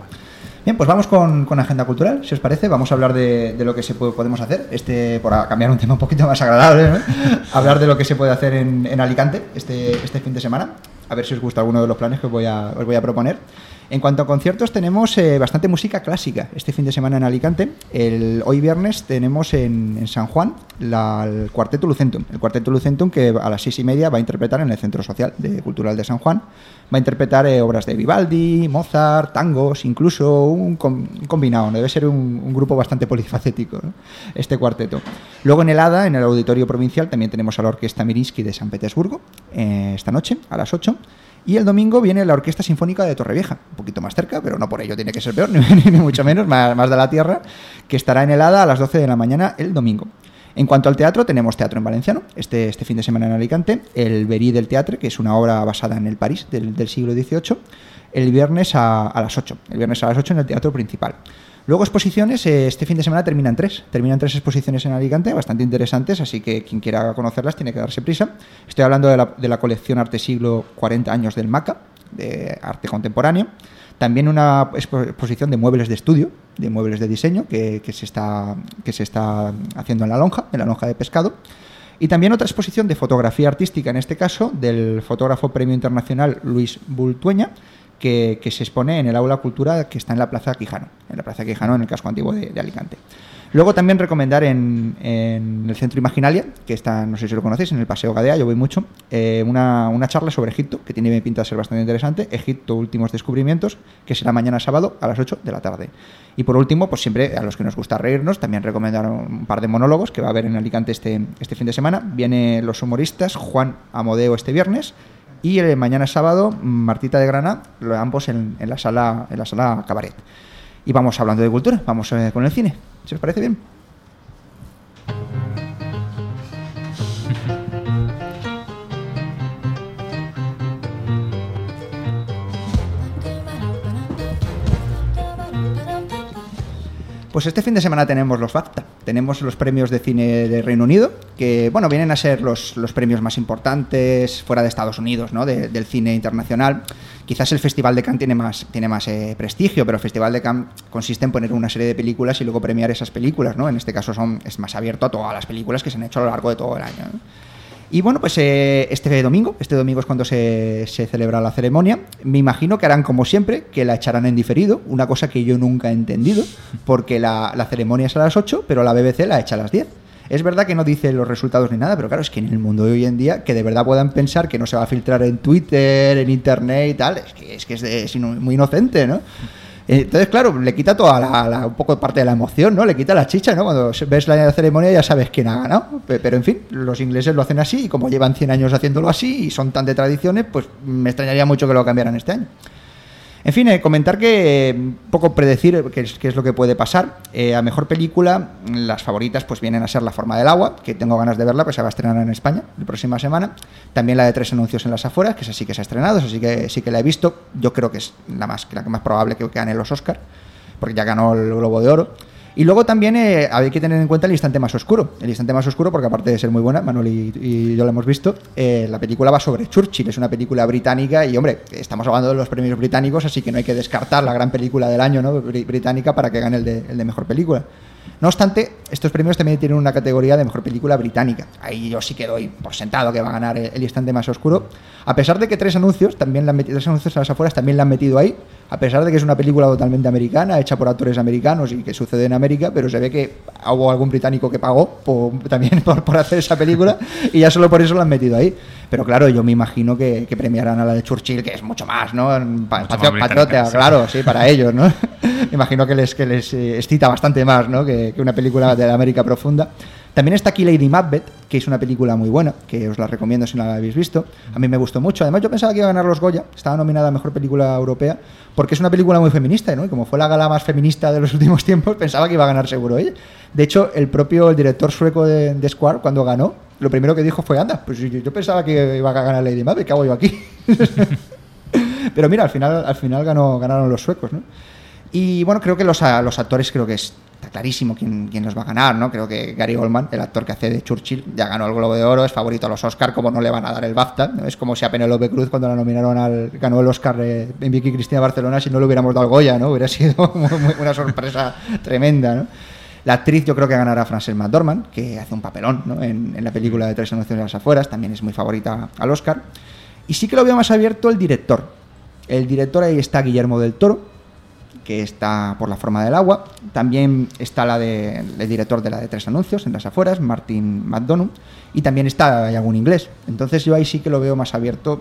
Bien, pues vamos con, con, agenda cultural, si os parece. Vamos a hablar de, de lo que se puede, podemos hacer, este, por cambiar un tema un poquito más agradable, ¿no? hablar de lo que se puede hacer en, en, Alicante este, este fin de semana. A ver si os gusta alguno de los planes que os voy a, os voy a proponer. En cuanto a conciertos, tenemos eh, bastante música clásica este fin de semana en Alicante. El, hoy viernes tenemos en, San Juan el Cuarteto Lucentum. El Cuarteto Lucentum que a las seis y media va a interpretar en el Centro Social de Cultural de San Juan. Va a interpretar eh, obras de Vivaldi, Mozart, tangos, incluso un, combinado. Debe ser un, grupo bastante polifacético este cuarteto. Luego en el ADA, en el Auditorio Provincial, también tenemos a la Orquesta Mirinsky de San Petersburgo eh, esta noche a las 8. Y el domingo viene la Orquesta Sinfónica de Torrevieja, un poquito más cerca, pero no por ello tiene que ser peor, ni, mucho menos, más, de la tierra, que estará en helada a las 12 de la mañana el domingo. En cuanto al teatro, tenemos teatro en valenciano, este, este fin de semana en Alicante, el Verí del Teatro, que es una obra basada en el París del, siglo XVIII, el viernes a, a, las 8, el viernes a las 8 en el teatro principal. Luego exposiciones, eh, este fin de semana terminan tres. Terminan tres exposiciones en Alicante, bastante interesantes, así que quien quiera conocerlas tiene que darse prisa. Estoy hablando de la, de colección Arte Siglo 40 años del MACA, de arte contemporáneo. También una exposición de muebles de estudio, de muebles de diseño, que, que, se está, que se está haciendo en la lonja, en la lonja de pescado. Y también otra exposición de fotografía artística, en este caso, del fotógrafo premio internacional Luis Bultueña, que, se expone en el Aula Cultura que está en la Plaza Quijano, en la Plaza Quijano, en el casco antiguo de, de Alicante. Luego también recomendar en, en el Centro Imaginalia, que está, no sé si lo conocéis, en el Paseo Gadea, yo voy mucho, eh, una, una charla sobre Egipto, que tiene pinta de ser bastante interesante, Egipto, últimos descubrimientos, que será mañana sábado a las 8 de la tarde. Y por último, pues siempre a los que nos gusta reírnos, también recomendar un par de monólogos que va a haber en Alicante este, este fin de semana. Vienen los humoristas Juan Amodeo este viernes y el mañana sábado Martita de Grana, ambos en, en la sala en la sala Cabaret. Y vamos hablando de cultura, vamos eh, con el cine. ¿Si os parece bien? Pues este fin de semana tenemos los BAFTA, tenemos los premios de cine de Reino Unido, que bueno, vienen a ser los, los premios más importantes fuera de Estados Unidos, ¿no? De- del cine internacional. Quizás el Festival de Cannes tiene más, tiene más eh, prestigio, pero el Festival de Cannes consiste en poner una serie de películas y luego premiar esas películas, ¿no? En este caso son, es más abierto a todas las películas que se han hecho a lo largo de todo el año. Y bueno, pues eh, este domingo, este domingo es cuando se, se celebra la ceremonia. Me imagino que harán como siempre, que la echarán en diferido, una cosa que yo nunca he entendido, porque la, la ceremonia es a las 8, pero la BBC la echa a las 10. Es verdad que no dice los resultados ni nada, pero claro, es que en el mundo de hoy en día, que de verdad puedan pensar que no se va a filtrar en Twitter, en Internet y tal, es que es, que es, de- es muy inocente, ¿no? Entonces, claro, le quita toda la, la- un poco parte de la emoción, ¿no? Le quita la chicha, ¿no? Cuando ves la ceremonia ya sabes quién ha ganado. Pe- Pero en fin, los ingleses lo hacen así y como llevan 100 años haciéndolo así y son tan de tradiciones, pues me extrañaría mucho que lo cambiaran este año. En fin, eh, comentar que eh, poco predecir qué es, es lo que puede pasar. Eh, a mejor película, las favoritas pues vienen a ser La forma del agua, que tengo ganas de verla, pues se va a estrenar en España la próxima semana. También la de Tres anuncios en las afueras, que esa sí que se ha estrenado, así que sí que la he visto. Yo creo que es la más, la que más probable que gane los Oscar, porque ya ganó el Globo de Oro. Y luego también eh, hay que tener en cuenta el instante más oscuro. El instante más oscuro, porque aparte de ser muy buena, Manuel y, yo la hemos visto, eh, la película va sobre Churchill. Es una película británica y, hombre, estamos hablando de los premios británicos, así que no hay que descartar la gran película del año ¿no? Bri- británica para que gane el de, el de mejor película. No obstante, estos premios también tienen una categoría de mejor película británica. Ahí yo sí que doy por sentado que va a ganar el, el instante más oscuro. A pesar de que tres anuncios, también la han metido, tres anuncios a las afueras también la han metido ahí. A pesar de que es una película totalmente americana, hecha por actores americanos y que sucede en América, pero se ve que hubo algún británico que pagó por- también por, por hacer esa película y ya solo por eso la han metido ahí. Pero claro, yo me imagino que, que premiarán a la de Churchill, que es mucho más, ¿no? Pa- Mucho más sí. claro, sí, para ellos, ¿no? Me imagino que les, que les eh, excita bastante más, ¿no? Que, que una película de la América profunda. También está aquí Lady Macbeth, que es una película muy buena, que os la recomiendo si no la habéis visto. A mí me gustó mucho. Además, yo pensaba que iba a ganar los Goya, estaba nominada a Mejor Película Europea, porque es una película muy feminista, ¿no? Y como fue la gala más feminista de los últimos tiempos, pensaba que iba a ganar seguro ella. De hecho, el propio el director sueco de, de Square, cuando ganó, lo primero que dijo fue, anda, pues yo, pensaba que iba a ganar Lady Macbeth, ¿qué hago yo aquí? Pero mira, al final, al final ganó, ganaron los suecos, ¿no? Y bueno, creo que los, a- los actores creo que es- está clarísimo quién, quién los va a ganar, ¿no? Creo que Gary Oldman, el actor que hace de Churchill, ya ganó el Globo de Oro, es favorito a los Oscar, como no le van a dar el BAFTA, ¿no? Es como si a Penélope Cruz cuando la nominaron al ganó el Oscar eh, en Vicky Cristina Barcelona, si no le hubiéramos dado Goya, ¿no? Hubiera sido una sorpresa tremenda, ¿no? La actriz yo creo que ganará Frances McDormand, que hace un papelón ¿no? en, en la película de Tres anuncios de las afueras, también es muy favorita al Oscar. Y sí que lo veo más abierto el director. El director ahí está Guillermo del Toro, que está por la forma del agua. También está la de, el director de la de tres anuncios en las afueras, Martin McDonough. Y también está hay algún inglés. Entonces yo ahí sí que lo veo más abierto.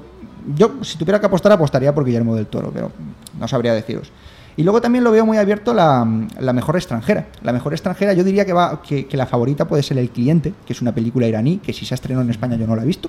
Yo, si tuviera que apostar, apostaría por Guillermo del Toro, pero no sabría deciros. Y luego también lo veo muy abierto la, la mejor extranjera. La mejor extranjera, yo diría que, va, que, que la favorita puede ser El Cliente, que es una película iraní, que si se ha estrenado en España yo no la he visto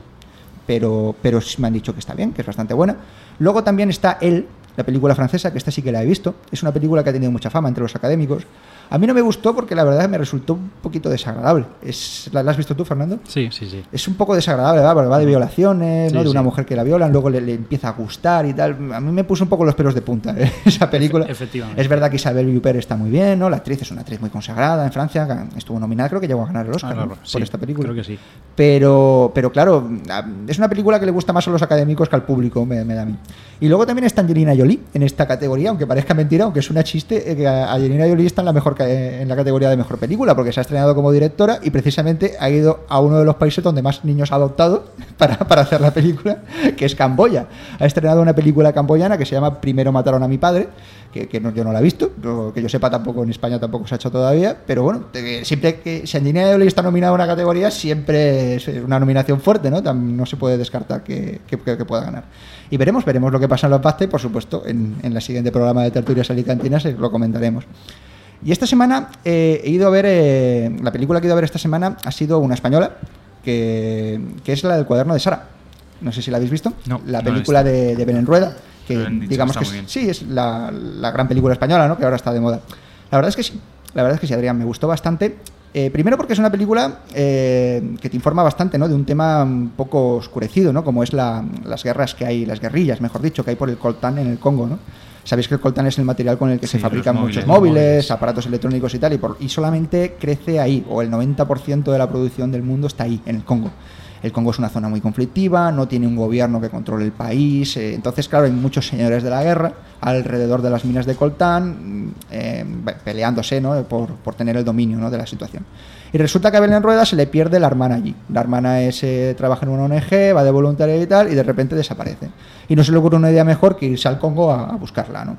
pero, pero me han dicho que está bien, que es bastante buena. Luego también está Elle, la película francesa, que esta sí que la he visto. Es una película que ha tenido mucha fama entre los académicos. A mí no me gustó porque la verdad me resultó un poquito desagradable. Es, ¿la, has visto tú, Fernando? Sí, sí, sí. Es un poco desagradable, ¿verdad? Porque va de violaciones, ¿no? Sí, de una sí. mujer que la violan, luego le, le empieza a gustar y tal. A mí me puso un poco los pelos de punta ¿eh? esa película. Efe- efectivamente. Es verdad que Isabel Huppert está muy bien, ¿no? La actriz es una actriz muy consagrada en Francia, estuvo nominada, creo que llegó a ganar el Oscar Ah, ¿no? claro, sí, por esta película. Creo que sí. Pero, pero claro, es una película que le gusta más a los académicos que al público, me, me da a mí. Y luego también está Angelina Jolie en esta categoría, aunque parezca mentira, aunque es una chiste, eh, que Angelina Jolie está en la mejor en la categoría de mejor película, porque se ha estrenado como directora y precisamente ha ido a uno de los países donde más niños ha adoptado para, para hacer la película, que es Camboya. Ha estrenado una película camboyana que se llama Primero mataron a mi padre, que, que yo no la he visto, que yo sepa tampoco en España tampoco se ha hecho todavía, pero bueno, de- siempre que si Angelina Jolie está nominada a una categoría, siempre es una nominación fuerte, ¿no? No se puede descartar que, que- pueda ganar. Y veremos, veremos lo que pasa en los BAFTA y por supuesto en, en la siguiente programa de Tertulias Alicantinas eh, lo comentaremos. Y esta semana eh, he ido a ver, eh, la película que he ido a ver esta semana ha sido una española, que, que es la del cuaderno de Sara. No sé si la habéis visto. No, la no película visto. de, de Belén Rueda, que digamos que que, es- sí, es la, la gran película española, ¿no? que ahora está de moda. La verdad es que sí, la verdad es que sí, Adrián, me gustó bastante. Eh, primero porque es una película eh, que te informa bastante ¿no? de un tema un poco oscurecido, ¿no? como es la- las guerras que hay, las guerrillas, mejor dicho, que hay por el coltán en el Congo. ¿no? Sabéis que el coltán es el material con el que Sí, se fabrican móviles, muchos móviles. aparatos electrónicos y tal, y, por- y solamente crece ahí, o el 90% de la producción del mundo está ahí, en el Congo. El Congo es una zona muy conflictiva, no tiene un gobierno que controle el país, eh, entonces, claro, hay muchos señores de la guerra alrededor de las minas de coltán, mm, eh, peleándose ¿no? por, por tener el dominio ¿no? de la situación. Y resulta que a Belén Rueda se le pierde la hermana allí. La hermana es, eh, trabaja en una ONG, va de voluntaria y tal, y de repente desaparece. Y no se le ocurre una idea mejor que irse al Congo a, a buscarla, ¿no?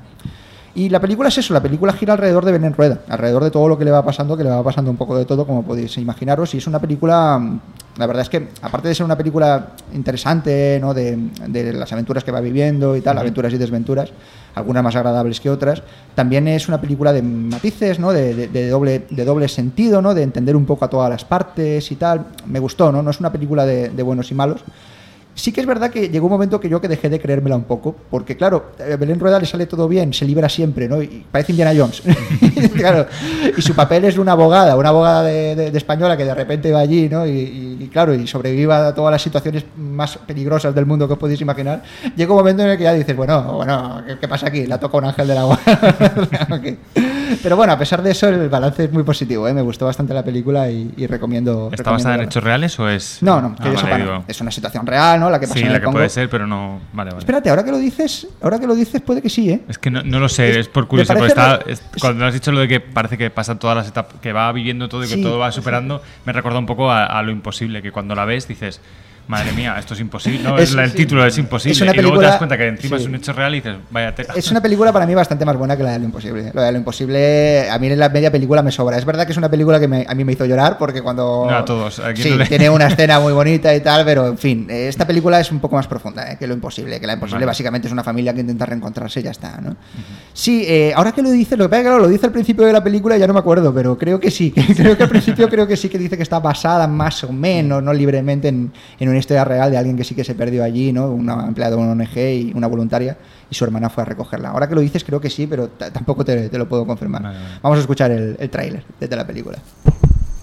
Y la película es eso, la película gira alrededor de Belén Rueda, alrededor de todo lo que le va pasando, que le va pasando un poco de todo, como podéis imaginaros, y es una película, mm, la verdad es que, aparte de ser una película interesante, ¿no? de, de las aventuras que va viviendo y tal, aventuras y desventuras, algunas más agradables que otras, también es una película de matices, ¿no? de, de- de doble, de doble sentido, ¿no? de entender un poco a todas las partes y tal, me gustó, ¿no? No es una película de buenos y malos, Sí que es verdad que llegó un momento que yo que dejé de creérmela un poco, porque claro, a Belén Rueda le sale todo bien, se libera siempre, ¿no? Y parece Indiana Jones. claro, y su papel es de una abogada, una abogada de, de- de española que de repente va allí, ¿no? Y, y- y claro, y sobreviva a todas las situaciones más peligrosas del mundo que os podéis imaginar. Llega un momento en el que ya dices, bueno, bueno, ¿qué, qué pasa aquí? La toca un ángel de la guarda. Ok. Pero bueno, a pesar de eso, el balance es muy positivo, ¿eh? Me gustó bastante la película y, y recomiendo. ¿Está recomiendo basada en hechos reales o es.? No, no, Ah, vale, no. digo- Es una situación real, ¿no? La que pasa Sí, en la el que Congo. puede ser, pero no. Vale, vale. Espérate, ahora que lo dices, ahora que lo dices puede que sí, ¿eh? Es que no, no lo sé, Es- es, por curiosidad. Porque parece está, re- es- cuando has dicho lo de que parece que pasan todas las etapas, que va viviendo todo y que Sí, todo va sí. superando, me recuerda un poco a, a lo imposible, que cuando la ves dices, madre mía, esto es imposible. No, Es- la- el sí. título es imposible. Es una y luego te película- das cuenta que encima sí. es un hecho real y dices, vaya tela. Es una película para mí bastante más buena que la de Lo Imposible. Lo de Lo Imposible, a mí en la media película me sobra. Es verdad que es una película que me- a mí me hizo llorar porque cuando... No, a todos, a quien Sí, no le- tiene una escena muy bonita y tal, pero en fin, esta película es un poco más profunda eh, que Lo Imposible. Que La Imposible Vale. básicamente es una familia que intenta reencontrarse y ya está, ¿no? Sí, eh, ahora que lo dice, lo que pasa es que lo dice al principio de la película ya no me acuerdo, pero creo que sí. creo que al principio creo que sí que dice que está basada más o menos, no libremente, en, en una historia real de alguien que sí que se perdió allí, ¿no? Una empleada de una ONG y una voluntaria y su hermana fue a recogerla. Ahora que lo dices, creo que sí, pero tampoco te, te lo puedo confirmar. Vale, vale. Vamos a escuchar el, el tráiler desde la película.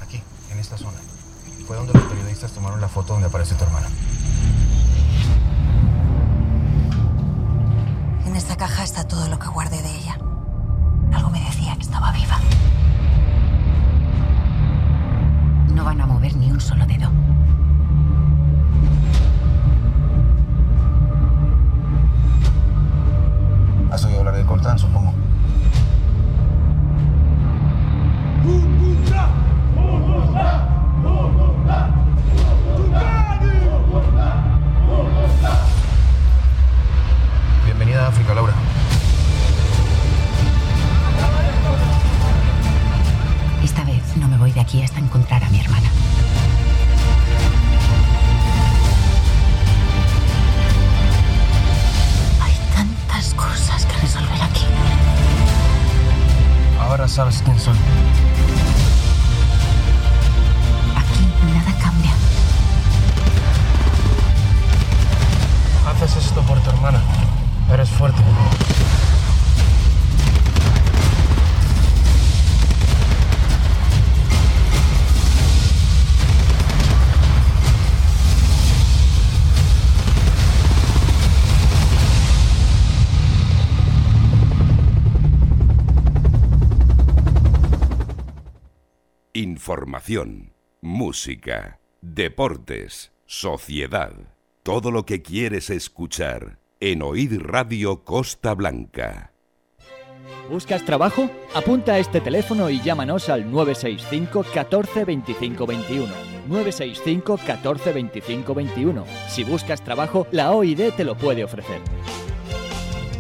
Aquí, en esta zona. Fue donde los periodistas tomaron la foto donde aparece tu hermana. En esta caja está todo lo que guardé de ella. Algo me decía que estaba viva. No van a mover ni un solo dedo. Has oído hablar del coltán, supongo. Bienvenida a África, Laura. Esta vez no me voy de aquí hasta encontrar a Sabes quién soy. Aquí nada cambia. Haces esto por tu hermana. Eres fuerte. Información, música, deportes, sociedad. Todo lo que quieres escuchar en Oír Radio Costa Blanca. ¿Buscas trabajo? Apunta a este teléfono y llámanos al 965 14 25 21. 965 14 25 21. Si buscas trabajo, la OID te lo puede ofrecer.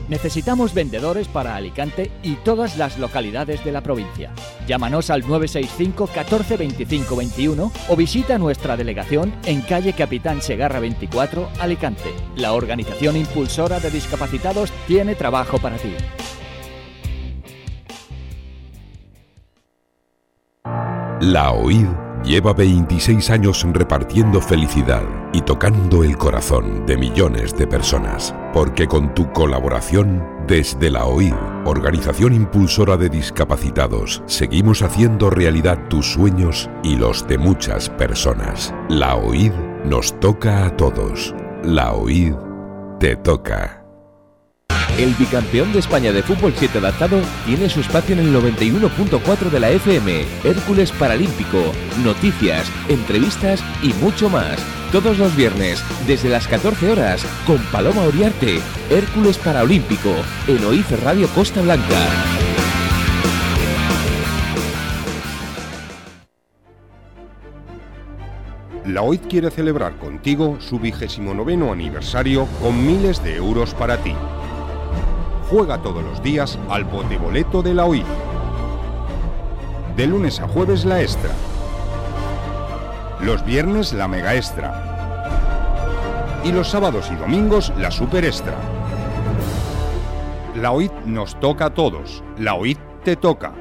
Necesitamos vendedores para Alicante y todas las localidades de la provincia. Llámanos al 965 14 25 21 o visita nuestra delegación en calle Capitán Segarra 24, Alicante. La organización impulsora de discapacitados tiene trabajo para ti. La OID lleva 26 años repartiendo felicidad y tocando el corazón de millones de personas, porque con tu colaboración, desde la OID, Organización Impulsora de Discapacitados, seguimos haciendo realidad tus sueños y los de muchas personas. La OID nos toca a todos. La OID te toca. El bicampeón de España de fútbol 7 adaptado tiene su espacio en el 91.4 de la FM, Hércules Paralímpico, noticias, entrevistas y mucho más. Todos los viernes, desde las 14 horas, con Paloma Oriarte, Hércules Paralímpico, en OIF Radio Costa Blanca. La OIT quiere celebrar contigo su vigésimo noveno aniversario con miles de euros para ti. Juega todos los días al poteboleto de la OIT. De lunes a jueves la extra. Los viernes la mega extra. Y los sábados y domingos la super extra. La OIT nos toca a todos. La OIT te toca.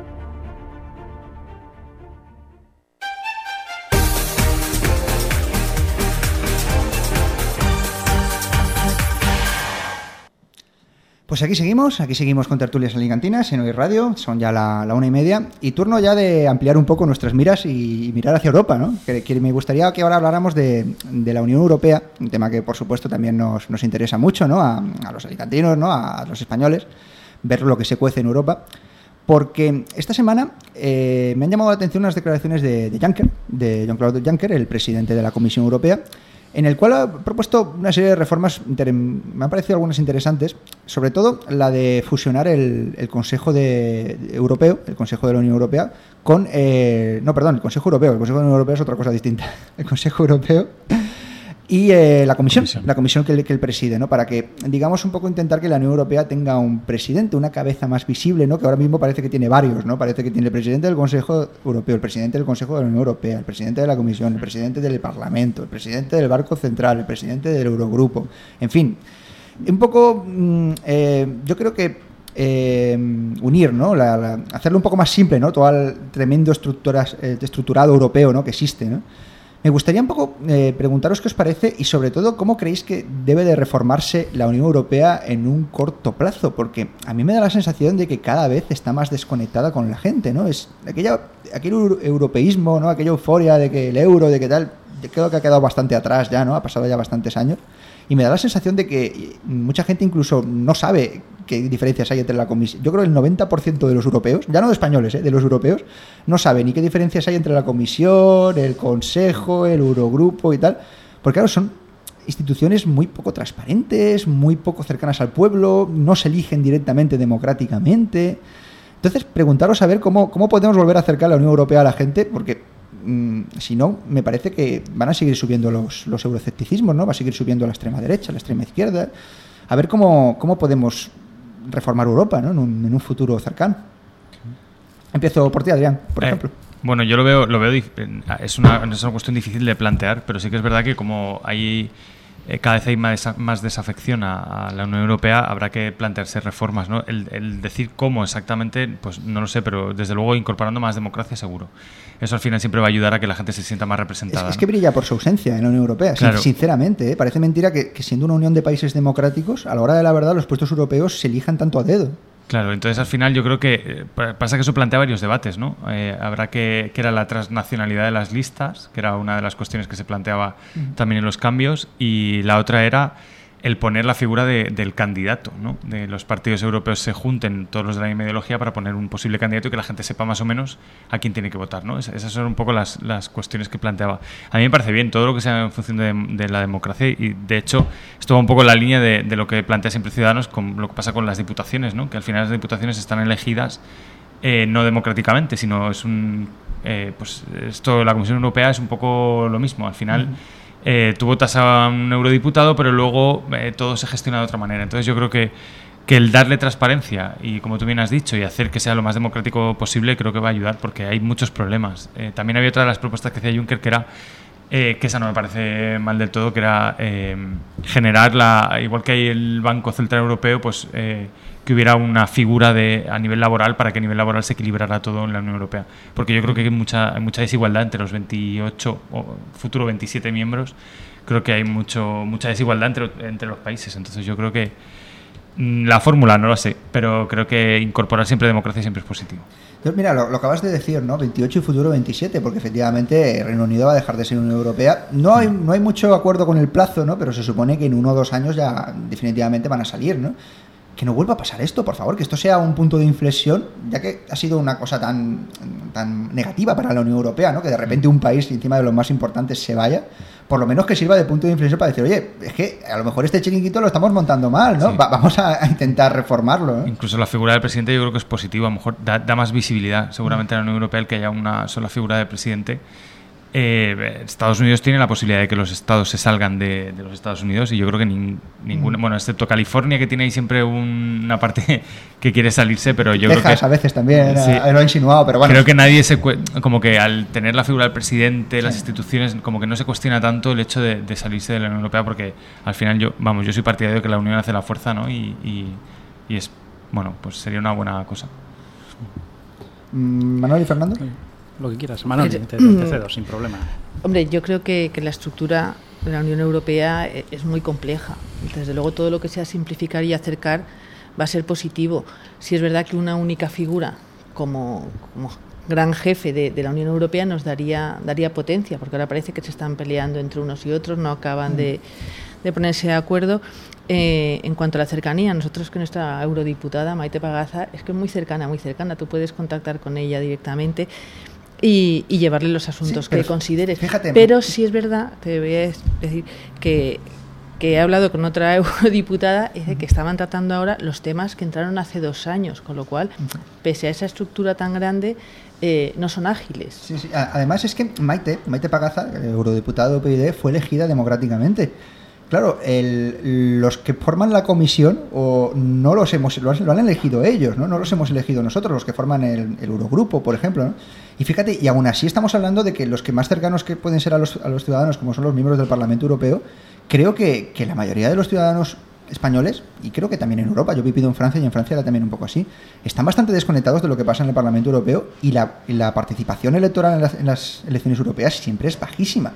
Pues aquí seguimos, aquí seguimos con tertulias alicantinas en Hoy Radio, son ya la, una y media, y turno ya de ampliar un poco nuestras miras y, mirar hacia Europa, ¿no? Que, me gustaría que ahora habláramos de, la Unión Europea, un tema que por supuesto también nos, interesa mucho, ¿no? A, a, los alicantinos, ¿no? A los españoles, ver lo que se cuece en Europa, porque esta semana eh, me han llamado la atención unas declaraciones de, de Juncker, de Jean-Claude Juncker, el presidente de la Comisión Europea, en el cual ha propuesto una serie de reformas, me han parecido algunas interesantes, sobre todo la de fusionar el, Consejo de, Europeo, el Consejo de la Unión Europea, con... Eh, no, perdón, el Consejo Europeo, el Consejo de la Unión Europea es otra cosa distinta. El Consejo Europeo y eh, la comisión, comisión, la comisión que que él preside, ¿no? Para que, digamos, un poco intentar que la Unión Europea tenga un presidente, una cabeza más visible, ¿no? Que ahora mismo parece que tiene varios, ¿no? Parece que tiene el presidente del Consejo Europeo, el presidente del Consejo de la Unión Europea, el presidente de la Comisión, el presidente del Parlamento, el presidente del Banco Central, el presidente del Eurogrupo, en fin. Un poco, mm, eh, yo creo que eh, unir, ¿no? La, la, hacerlo un poco más simple, ¿no? Todo el tremendo estructuras, eh, estructurado europeo, ¿no? Que existe, ¿no? Me gustaría un poco eh, preguntaros qué os parece y sobre todo cómo creéis que debe de reformarse la Unión Europea en un corto plazo, porque a mí me da la sensación de que cada vez está más desconectada con la gente, ¿no? Es aquella, aquel europeísmo, ¿no? Aquella euforia de que el euro, de que tal, creo que ha quedado bastante atrás ya, ¿no? Ha pasado ya bastantes años. Y me da la sensación de que mucha gente incluso no sabe qué diferencias hay entre la comisión. Yo creo que el 90% de los europeos, ya no de españoles, ¿eh? de los europeos, no sabe ni qué diferencias hay entre la comisión, el consejo, el eurogrupo y tal. Porque claro, son instituciones muy poco transparentes, muy poco cercanas al pueblo, no se eligen directamente democráticamente. Entonces, preguntaros a ver cómo, cómo podemos volver a acercar la Unión Europea a la gente, porque mmm, si no, me parece que van a seguir subiendo los, los eurocepticismos, ¿no? Va a seguir subiendo la extrema derecha, la extrema izquierda. A ver cómo, cómo podemos reformar Europa ¿no? en, un, en un futuro cercano. Empiezo por ti, Adrián, por Eh, ejemplo. Bueno, yo lo veo, lo veo es una, es una cuestión difícil de plantear, pero sí que es verdad que como hay eh, cada vez hay más, desa- más desafección a, a la Unión Europea, habrá que plantearse reformas, ¿no? El, el decir cómo exactamente, pues no lo sé, pero desde luego incorporando más democracia seguro. Eso al final siempre va a ayudar a que la gente se sienta más Es, representada. es que brilla por su ausencia en la Unión Europea, Claro. sinceramente. ¿eh? Parece mentira que, que siendo una unión de países democráticos, a la hora de la verdad, los puestos europeos se elijan tanto a dedo. Claro, entonces al final yo creo que eh, pa- pasa que eso plantea varios debates, ¿no? Eh, habrá que, que era la transnacionalidad de las listas, que era una de las cuestiones que se planteaba también en los cambios, y la otra era el poner la figura de- del candidato, ¿no? De los partidos europeos se junten todos los de la misma ideología para poner un posible candidato y que la gente sepa más o menos a quién tiene que votar, ¿no? Es- Esas son un poco las, las cuestiones que planteaba. A mí me parece bien todo lo que sea en función de, de la democracia y, de hecho, esto va un poco en la línea de, de lo que plantea siempre Ciudadanos con lo que pasa con las diputaciones, ¿no? Que al final las diputaciones están elegidas eh, no democráticamente, sino es un... eh, pues esto, la Comisión Europea es un poco lo mismo. Al final eh, tú votas a un eurodiputado, pero luego eh, todo se gestiona de otra manera. Entonces yo creo que, que el darle transparencia y, como tú bien has dicho, y hacer que sea lo más democrático posible, creo que va a ayudar porque hay muchos problemas. Eh, también había otra de las propuestas que hacía Juncker que era eh, que esa no me parece mal del todo, que era generar la, igual que hay el Banco Central Europeo, pues que hubiera una figura de a nivel laboral para que a nivel laboral se equilibrara todo en la Unión Europea. Porque yo creo que hay mucha, hay mucha desigualdad entre los 28 o futuro 27 miembros. Creo que hay mucho, mucha desigualdad entre, entre los países. Entonces yo creo que mm, la fórmula no lo sé, pero creo que incorporar siempre democracia siempre es positivo. Entonces, mira, lo, lo acabas de decir, ¿no? 28 y futuro 27, porque efectivamente Reino Unido va a dejar de ser Unión Europea. No hay, no hay mucho acuerdo con el plazo, ¿no? Pero se supone que en uno o dos años ya definitivamente van a salir, ¿no? Que no vuelva a pasar esto, por favor, que esto sea un punto de inflexión, ya que ha sido una cosa tan, tan negativa para la Unión Europea, ¿no? Que de repente un país encima de los más importantes se vaya, por lo menos que sirva de punto de inflexión para decir, oye, es que a lo mejor este chiringuito lo estamos montando mal, ¿no? Sí. Va- vamos a, a intentar reformarlo, ¿no? Incluso la figura del presidente yo creo que es positiva, a lo mejor da, da más visibilidad seguramente a la Unión Europea el que haya una sola figura de presidente. Eh, Estados Unidos tiene la posibilidad de que los estados se salgan de, de los Estados Unidos y yo creo que nin- ninguna, Mm. bueno, excepto California que tiene ahí siempre un- una parte que quiere salirse, pero yo creo que a veces también Sí. eh, lo ha insinuado, pero bueno. Creo que nadie se cue- como que al tener la figura del presidente, las instituciones, como que no se cuestiona tanto el hecho de, de salirse de la Unión Europea porque al final yo, vamos, yo soy partidario de que la Unión hace la fuerza, ¿no? Y, y- y es, bueno, pues sería una buena cosa. Mm, Manuel y Fernando. Lo que quieras, Manuel, te, te cedo, sin problema. Hombre, yo creo que, que la estructura de la Unión Europea e- es muy compleja. Desde luego, todo lo que sea simplificar y acercar va a ser positivo. Si es verdad que una única figura como, como gran jefe de, de la Unión Europea nos daría, daría potencia, porque ahora parece que se están peleando entre unos y otros, no acaban de, de ponerse de acuerdo. Eh, en cuanto a la cercanía, nosotros que nuestra eurodiputada Maite Pagaza es que es muy cercana, muy cercana, tú puedes contactar con ella directamente y, y llevarle los asuntos Sí, que pero consideres. fíjate- pero sí es verdad, te voy a decir que, que he hablado con otra eurodiputada y dice que estaban tratando ahora los temas que entraron hace dos años, con lo cual, pese a esa estructura tan grande, eh, no son ágiles. Sí, sí. Además es que Maite, Maite Pagaza, el eurodiputado de PID, fue elegida democráticamente. Claro, el- los que forman la comisión o no los hemos lo han, lo han elegido ellos, ¿no? No los hemos elegido nosotros, los que forman el, el Eurogrupo, por ejemplo. ¿no? Y fíjate, y aún así estamos hablando de que los que más cercanos que pueden ser a los, a los ciudadanos, como son los miembros del Parlamento Europeo, creo que, que la mayoría de los ciudadanos españoles, y creo que también en Europa, yo he vivido en Francia y en Francia era también un poco así, están bastante desconectados de lo que pasa en el Parlamento Europeo y la, y la participación electoral en las, en las elecciones europeas siempre es bajísima,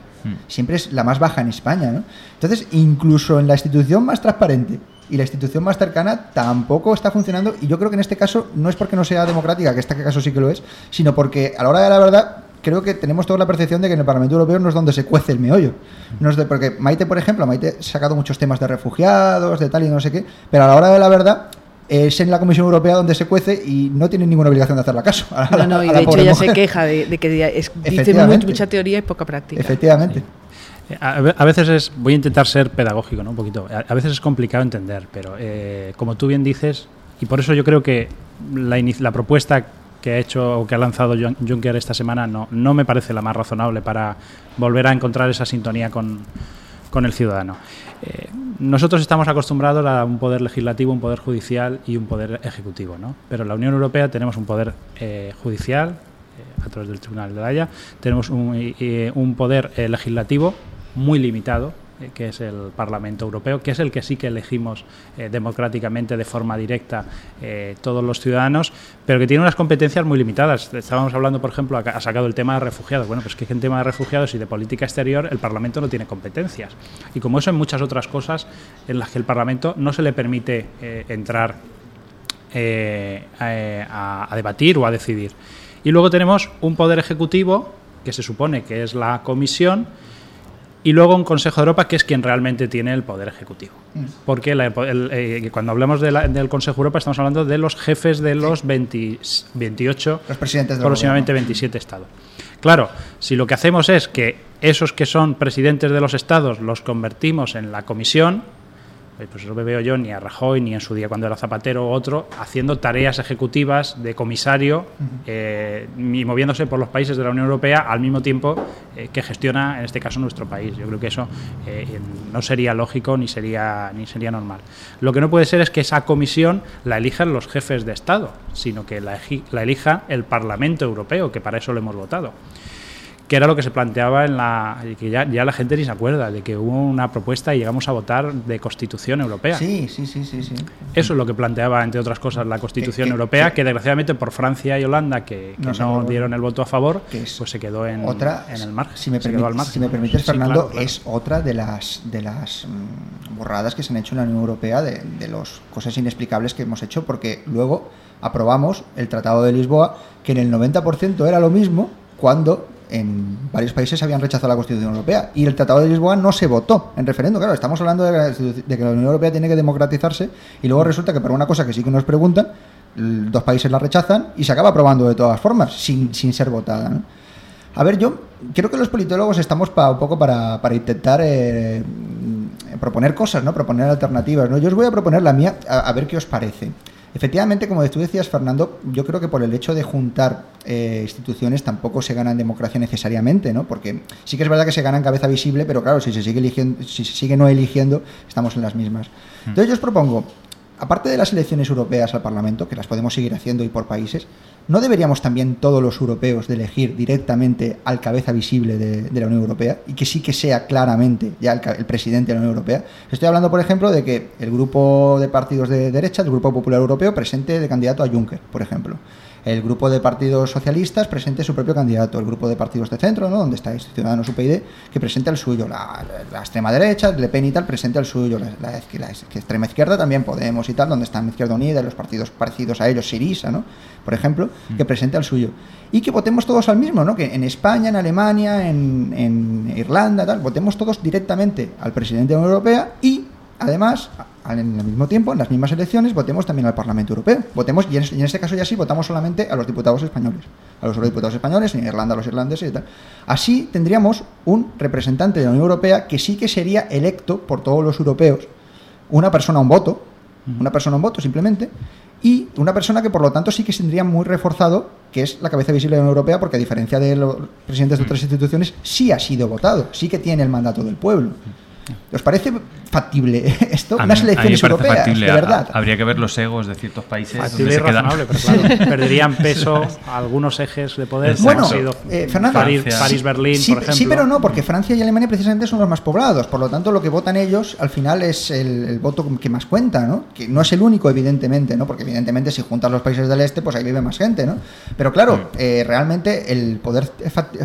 siempre es la más baja en España. ¿no? Entonces, incluso en la institución más transparente y la institución más cercana tampoco está funcionando y yo creo que en este caso no es porque no sea democrática, que este caso sí que lo es, sino porque a la hora de la verdad creo que tenemos toda la percepción de que en el Parlamento Europeo no es donde se cuece el meollo. No es de, porque Maite, por ejemplo, Maite ha sacado muchos temas de refugiados, de tal y no sé qué, pero a la hora de la verdad es en la Comisión Europea donde se cuece y no tiene ninguna obligación de hacerle caso. a la- No, no, a y la de hecho ella mujer. se queja de, de que es, dice mucha teoría y poca práctica. Efectivamente. A, ve- a veces es, voy a intentar ser pedagógico, ¿no? Un poquito. A, veces es complicado entender, pero eh, como tú bien dices, y por eso yo creo que la, la propuesta que ha hecho o que ha lanzado Jun- Juncker esta semana no, no me parece la más razonable para volver a encontrar esa sintonía con, con el ciudadano. Eh, nosotros estamos acostumbrados a un poder legislativo, un poder judicial y un poder ejecutivo, ¿no? Pero en la Unión Europea tenemos un poder eh, judicial, eh, a través del Tribunal de la Haya, tenemos un, eh, un poder legislativo muy limitado, eh, que es el Parlamento Europeo, que es el que sí que elegimos eh, democráticamente de forma directa eh, todos los ciudadanos, pero que tiene unas competencias muy limitadas. Estábamos hablando, por ejemplo, ha sacado el tema de refugiados. Bueno, pues que en tema de refugiados y de política exterior el Parlamento no tiene competencias. Y como eso en muchas otras cosas en las que el Parlamento no se le permite entrar a debatir o a decidir. Y luego tenemos un poder ejecutivo, que se supone que es la comisión, y luego un Consejo de Europa que es quien realmente tiene el poder ejecutivo. Mm. Porque la- el- eh, cuando hablamos de la- del Consejo de Europa estamos hablando de los jefes de los 20 28, Los presidentes del próximamente 27 estados. Claro, si lo que hacemos es que esos que son presidentes de los estados los convertimos en la comisión, pues no me veo yo ni a Rajoy ni en su día cuando era Zapatero o otro haciendo tareas ejecutivas de comisario eh, y moviéndose por los países de la Unión Europea al mismo tiempo eh, que gestiona en este caso nuestro país. Yo creo que eso eh, no sería lógico ni sería ni sería normal. Lo que no puede ser es que esa comisión la elijan los jefes de Estado, sino que la elija el Parlamento Europeo, que para eso lo hemos votado que era lo que se planteaba en la que ya, ya la gente ni se acuerda de que hubo una propuesta y llegamos a votar de Constitución Europea. Sí, sí, sí, sí, sí. Eso es lo que planteaba, entre otras cosas, la Constitución que- Europea, que- que, desgraciadamente por Francia y Holanda, que, No no, dieron el voto a favor, pues se quedó en, otra en el margen. si me, se permite- quedó al margen. si me permites Sí, Fernando claro, claro. es otra de las de las mm, borradas que se han hecho en la Unión Europea de, de las cosas inexplicables que hemos hecho porque luego aprobamos el Tratado de Lisboa que en el 90% era lo mismo cuando en varios países habían rechazado la Constitución Europea y el Tratado de Lisboa no se votó en referendo. Claro, estamos hablando de, de que la Unión Europea tiene que democratizarse y luego resulta que por una cosa que sí que nos preguntan, dos países la rechazan y se acaba aprobando de todas formas, sin, sin ser votada. A ver, yo creo que los politólogos estamos pa- un poco para, para intentar eh, proponer cosas, ¿no? Proponer alternativas, ¿no? Yo os voy a proponer la mía, a ver qué os parece. Efectivamente, como tú decías, Fernando, yo creo que por el hecho de juntar eh, instituciones tampoco se gana en democracia necesariamente, ¿no? Porque sí que es verdad que se gana en cabeza visible, pero claro, si se sigue eligiendo, si se sigue no eligiendo, estamos en las mismas. Entonces yo os propongo, aparte de las elecciones europeas al Parlamento, que las podemos seguir haciendo y por países, ¿no deberíamos también todos los europeos de elegir directamente al cabeza visible de, la Unión Europea y que sí que sea claramente ya el, el presidente de la Unión Europea? Estoy hablando, por ejemplo, de que el grupo de partidos de derecha, el Grupo Popular Europeo, presente de candidato a Juncker, por ejemplo. El grupo de partidos socialistas presente su propio candidato, el grupo de partidos de centro, ¿no? donde está Ciudadanos UPyD, que presente el suyo, la, la extrema derecha, Le Pen y tal, presente el suyo, la, la- la extrema izquierda también, Podemos y tal, donde están Izquierda Unida y los partidos parecidos a ellos, Sirisa, ¿no? por ejemplo, que presente al suyo. Y que votemos todos al mismo, ¿no? que en España, en Alemania, en, en Irlanda, tal, votemos todos directamente al presidente de la Unión Europea y además, al en el mismo tiempo, en las mismas elecciones, votemos también al Parlamento Europeo. Votemos, y en, y en este caso ya sí, votamos solamente a los diputados españoles. A los eurodiputados españoles, en Irlanda a los irlandeses y tal. Así tendríamos un representante de la Unión Europea que sí que sería electo por todos los europeos. Una persona, un voto. Una persona, un voto, simplemente. Y una persona que por lo tanto sí que tendría muy reforzado, que es la cabeza visible de la Unión Europea, porque a diferencia de los presidentes de otras instituciones, sí ha sido votado, sí que tiene el mandato del pueblo. ¿Os parece factible esto? A mí- Unas a mí me elecciones europeas, factible. de verdad. Habría que ver los egos de ciertos países. Factible donde y se quedan- razonable, pero claro, perderían peso algunos ejes de poder. Bueno, eh, Fernando, París, Berlín, sí, por ejemplo. sí, pero no, porque Francia y Alemania precisamente son los más poblados. Por lo tanto, lo que votan ellos al final es el, el voto que más cuenta, ¿no? Que no es el único, evidentemente, ¿no? Porque evidentemente si juntas los países del este, pues ahí vive más gente, ¿no? Pero claro, eh, realmente el poder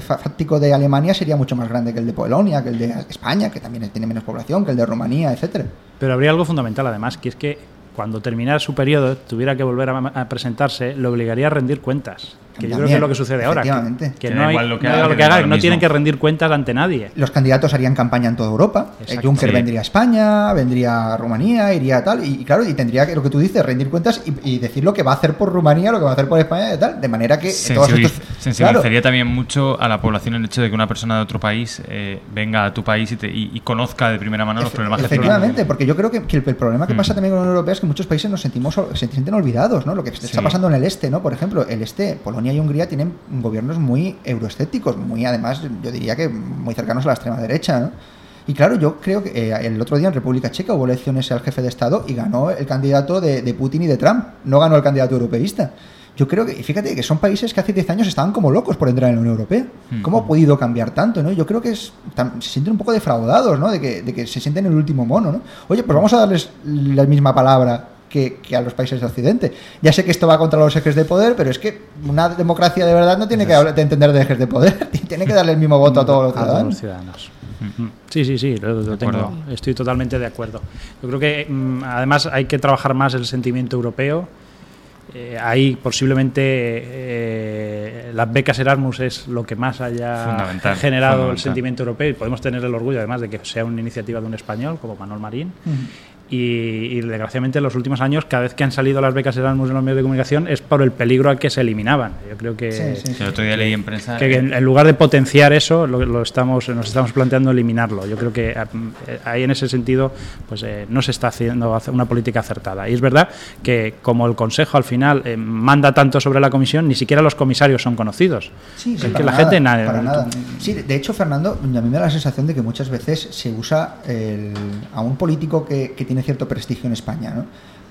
fáctico de Alemania sería mucho más grande que el de Polonia, que el de España, que también tiene menos población, que el de Rumanía, etcétera. Pero habría algo fundamental, además, que es que cuando terminara su periodo, tuviera que volver a, a presentarse, le obligaría a rendir cuentas. Que yo creo que es lo que sucede ahora. Que, Efectivamente. que Que no, hay, igual lo que no haga, da lo que que da haga, lo que no tienen que rendir cuentas ante nadie. Los candidatos harían campaña en toda Europa. El Exacto. Juncker Sí. vendría a España, vendría a Rumanía, iría a tal. Y, y claro, y tendría que, lo que tú dices, rendir cuentas y, y decir lo que va a hacer por Rumanía, lo que va a hacer por España y tal. De manera que todos Sensibiliz- estos. sensibilizaría también mucho a la población el hecho de que una persona de otro país eh, venga a tu país y, te- y- y conozca de primera mano los problemas que. Efectivamente, porque yo creo que, que el, el problema que Mm. pasa también con la Unión Europea es que muchos países nos sentimos se sienten olvidados, ¿no? Lo que está pasando en el este, ¿no? Por ejemplo, el este, Polonia y Hungría tienen gobiernos muy euroescépticos, muy además, yo diría que muy cercanos a la extrema derecha, ¿no? Y claro, yo creo que eh, el otro día en República Checa hubo elecciones al jefe de Estado y ganó el candidato de, de Putin y de Trump, no ganó el candidato europeísta. Yo creo que, fíjate que son países que hace 10 años estaban como locos por entrar en la Unión Europea. Mm. ¿Cómo ha podido cambiar tanto? ¿no? Yo creo que es, se sienten un poco defraudados, ¿no? De que, de que se sienten el último mono, ¿no? Oye, pues vamos a darles la misma palabra que, que a los países de Occidente. Ya sé que esto va contra los ejes de poder, pero es que una democracia de verdad no tiene que hablar- de entender de ejes de poder, tiene que darle el mismo voto a todos los A todos los ciudadanos. ciudadanos. Sí, sí, sí, lo, lo tengo. Estoy totalmente de acuerdo. Yo creo que mm, además hay que trabajar más el sentimiento europeo eh, ahí posiblemente eh, las becas Erasmus es lo que más haya Fundamental, generado el fundamental. sentimiento europeo y podemos tener el orgullo además de que sea una iniciativa de un español como Manuel Marín. Y, y, desgraciadamente en los últimos años, cada vez que han salido las becas Erasmus en los medios de comunicación es por el peligro al que se eliminaban. Yo creo que, Sí, sí, sí. El otro día leí en prensa. que en, en lugar de potenciar eso, lo, lo estamos, nos estamos planteando eliminarlo. Yo creo que eh, ahí en ese sentido pues eh, no se está haciendo una política acertada. Y es verdad que como el Consejo al final eh, manda tanto sobre la Comisión, ni siquiera los comisarios son conocidos. Sí, sí, es para que la nada, gente na- para nada. Sí, de hecho, Fernando, a mí me da la sensación de que muchas veces se usa el- a un político que, que tiene cierto prestigio en España, ¿no?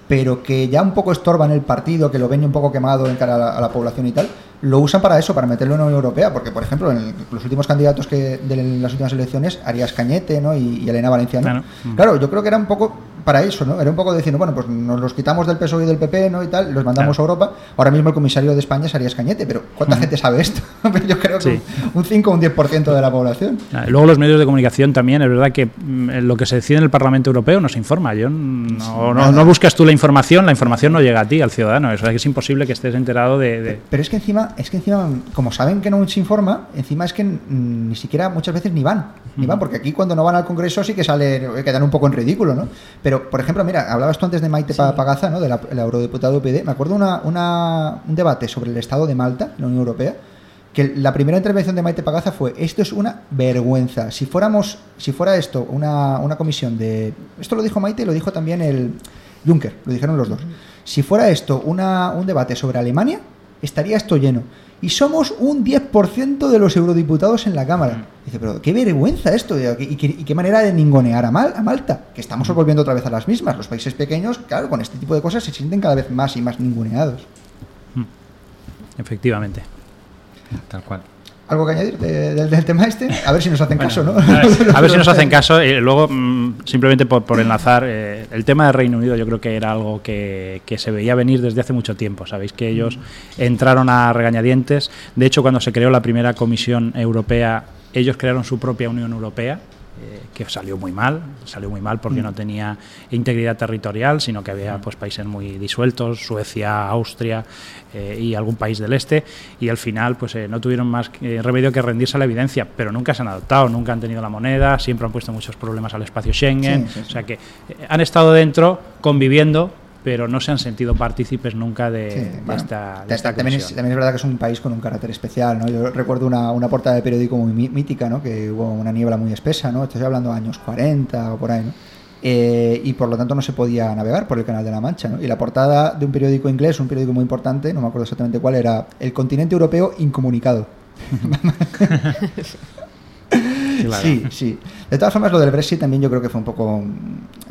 pero que ya un poco estorba en el partido, que lo ven un poco quemado en cara a la, a la población y tal, lo usan para eso, para meterlo en la Unión Europea, porque por ejemplo, en el- los últimos candidatos que de las últimas elecciones, Arias Cañete ¿no? y, y Elena Valenciano, Claro. claro. yo creo que era un poco para eso, ¿no? Era un poco diciendo, bueno, pues nos los quitamos del PSOE y del PP, ¿no? Y tal, los mandamos a Europa. Ahora mismo el comisario de España es Arias Cañete, pero ¿cuánta gente sabe esto? yo creo que Sí. un 5 o un 10% de la población. Ah, Luego los medios de comunicación también, es verdad que mm, lo que se decide en el Parlamento Europeo no se informa. Yo no, no, no buscas tú la información, la información no llega a ti, al ciudadano. Es, es imposible que estés enterado de... de- Pero es que encima, es que encima, como saben que no se informa, encima es que ni siquiera muchas veces ni van. Ni van, porque aquí cuando no van al Congreso sí que sale, eh, quedan un poco en ridículo, ¿no? Pero, por ejemplo, mira, hablabas tú antes de Maite Pa- Pagaza, ¿no? De la, la eurodiputado UPD. Me acuerdo una, una- un debate sobre el Estado de Malta, en la Unión Europea, que la primera intervención de Maite Pagaza fue esto es una vergüenza. Si fuéramos, si fuera esto una, una comisión de. Esto lo dijo Maite y lo dijo también el Juncker, lo dijeron los dos. Si fuera esto una, un debate sobre Alemania, estaría esto lleno. Y somos un 10% de los eurodiputados en la Cámara. Dice, pero qué vergüenza esto. ¿Y qué, y qué manera de ningonear a, Mal, a Malta? Que estamos volviendo otra vez a las mismas. Los países pequeños, claro, con este tipo de cosas se sienten cada vez más y más ninguneados. Efectivamente. Tal cual. ¿Algo que añadir de- del- del tema este? A ver si nos hacen caso, ¿no? A ver si nos hacen caso. Y luego, mm, simplemente por, por enlazar, eh, el tema de Reino Unido yo creo que era algo que, que se veía venir desde hace mucho tiempo. Sabéis que ellos entraron a regañadientes. De hecho, cuando se creó la primera Comisión Europea, ellos crearon su propia Unión Europea. Eh, que salió muy mal, salió muy mal porque Mm. no tenía integridad territorial, sino que había pues países muy disueltos, Suecia, Austria eh, y algún país del este, y al final pues eh, no tuvieron más remedio que rendirse a la evidencia, pero nunca se han adoptado, nunca han tenido la moneda, siempre han puesto muchos problemas al espacio Schengen, Sí, sí, sí. o sea que han estado dentro conviviendo, pero no se han sentido partícipes nunca de, Sí, de bueno, esta, de ta- esta también, es, comisión. también es verdad que es un país con un carácter especial, ¿no? Yo recuerdo una, una portada de periódico muy mí- mítica, ¿no? Que hubo una niebla muy espesa, ¿no? Estoy hablando de años 40 o por ahí, ¿no? Eh, y por lo tanto no se podía navegar por el Canal de la Mancha, ¿no? Y la portada de un periódico inglés, un periódico muy importante, no me acuerdo exactamente cuál, era El continente europeo incomunicado. Claro. Sí, sí. De todas formas, lo del Brexit también yo creo que fue un poco.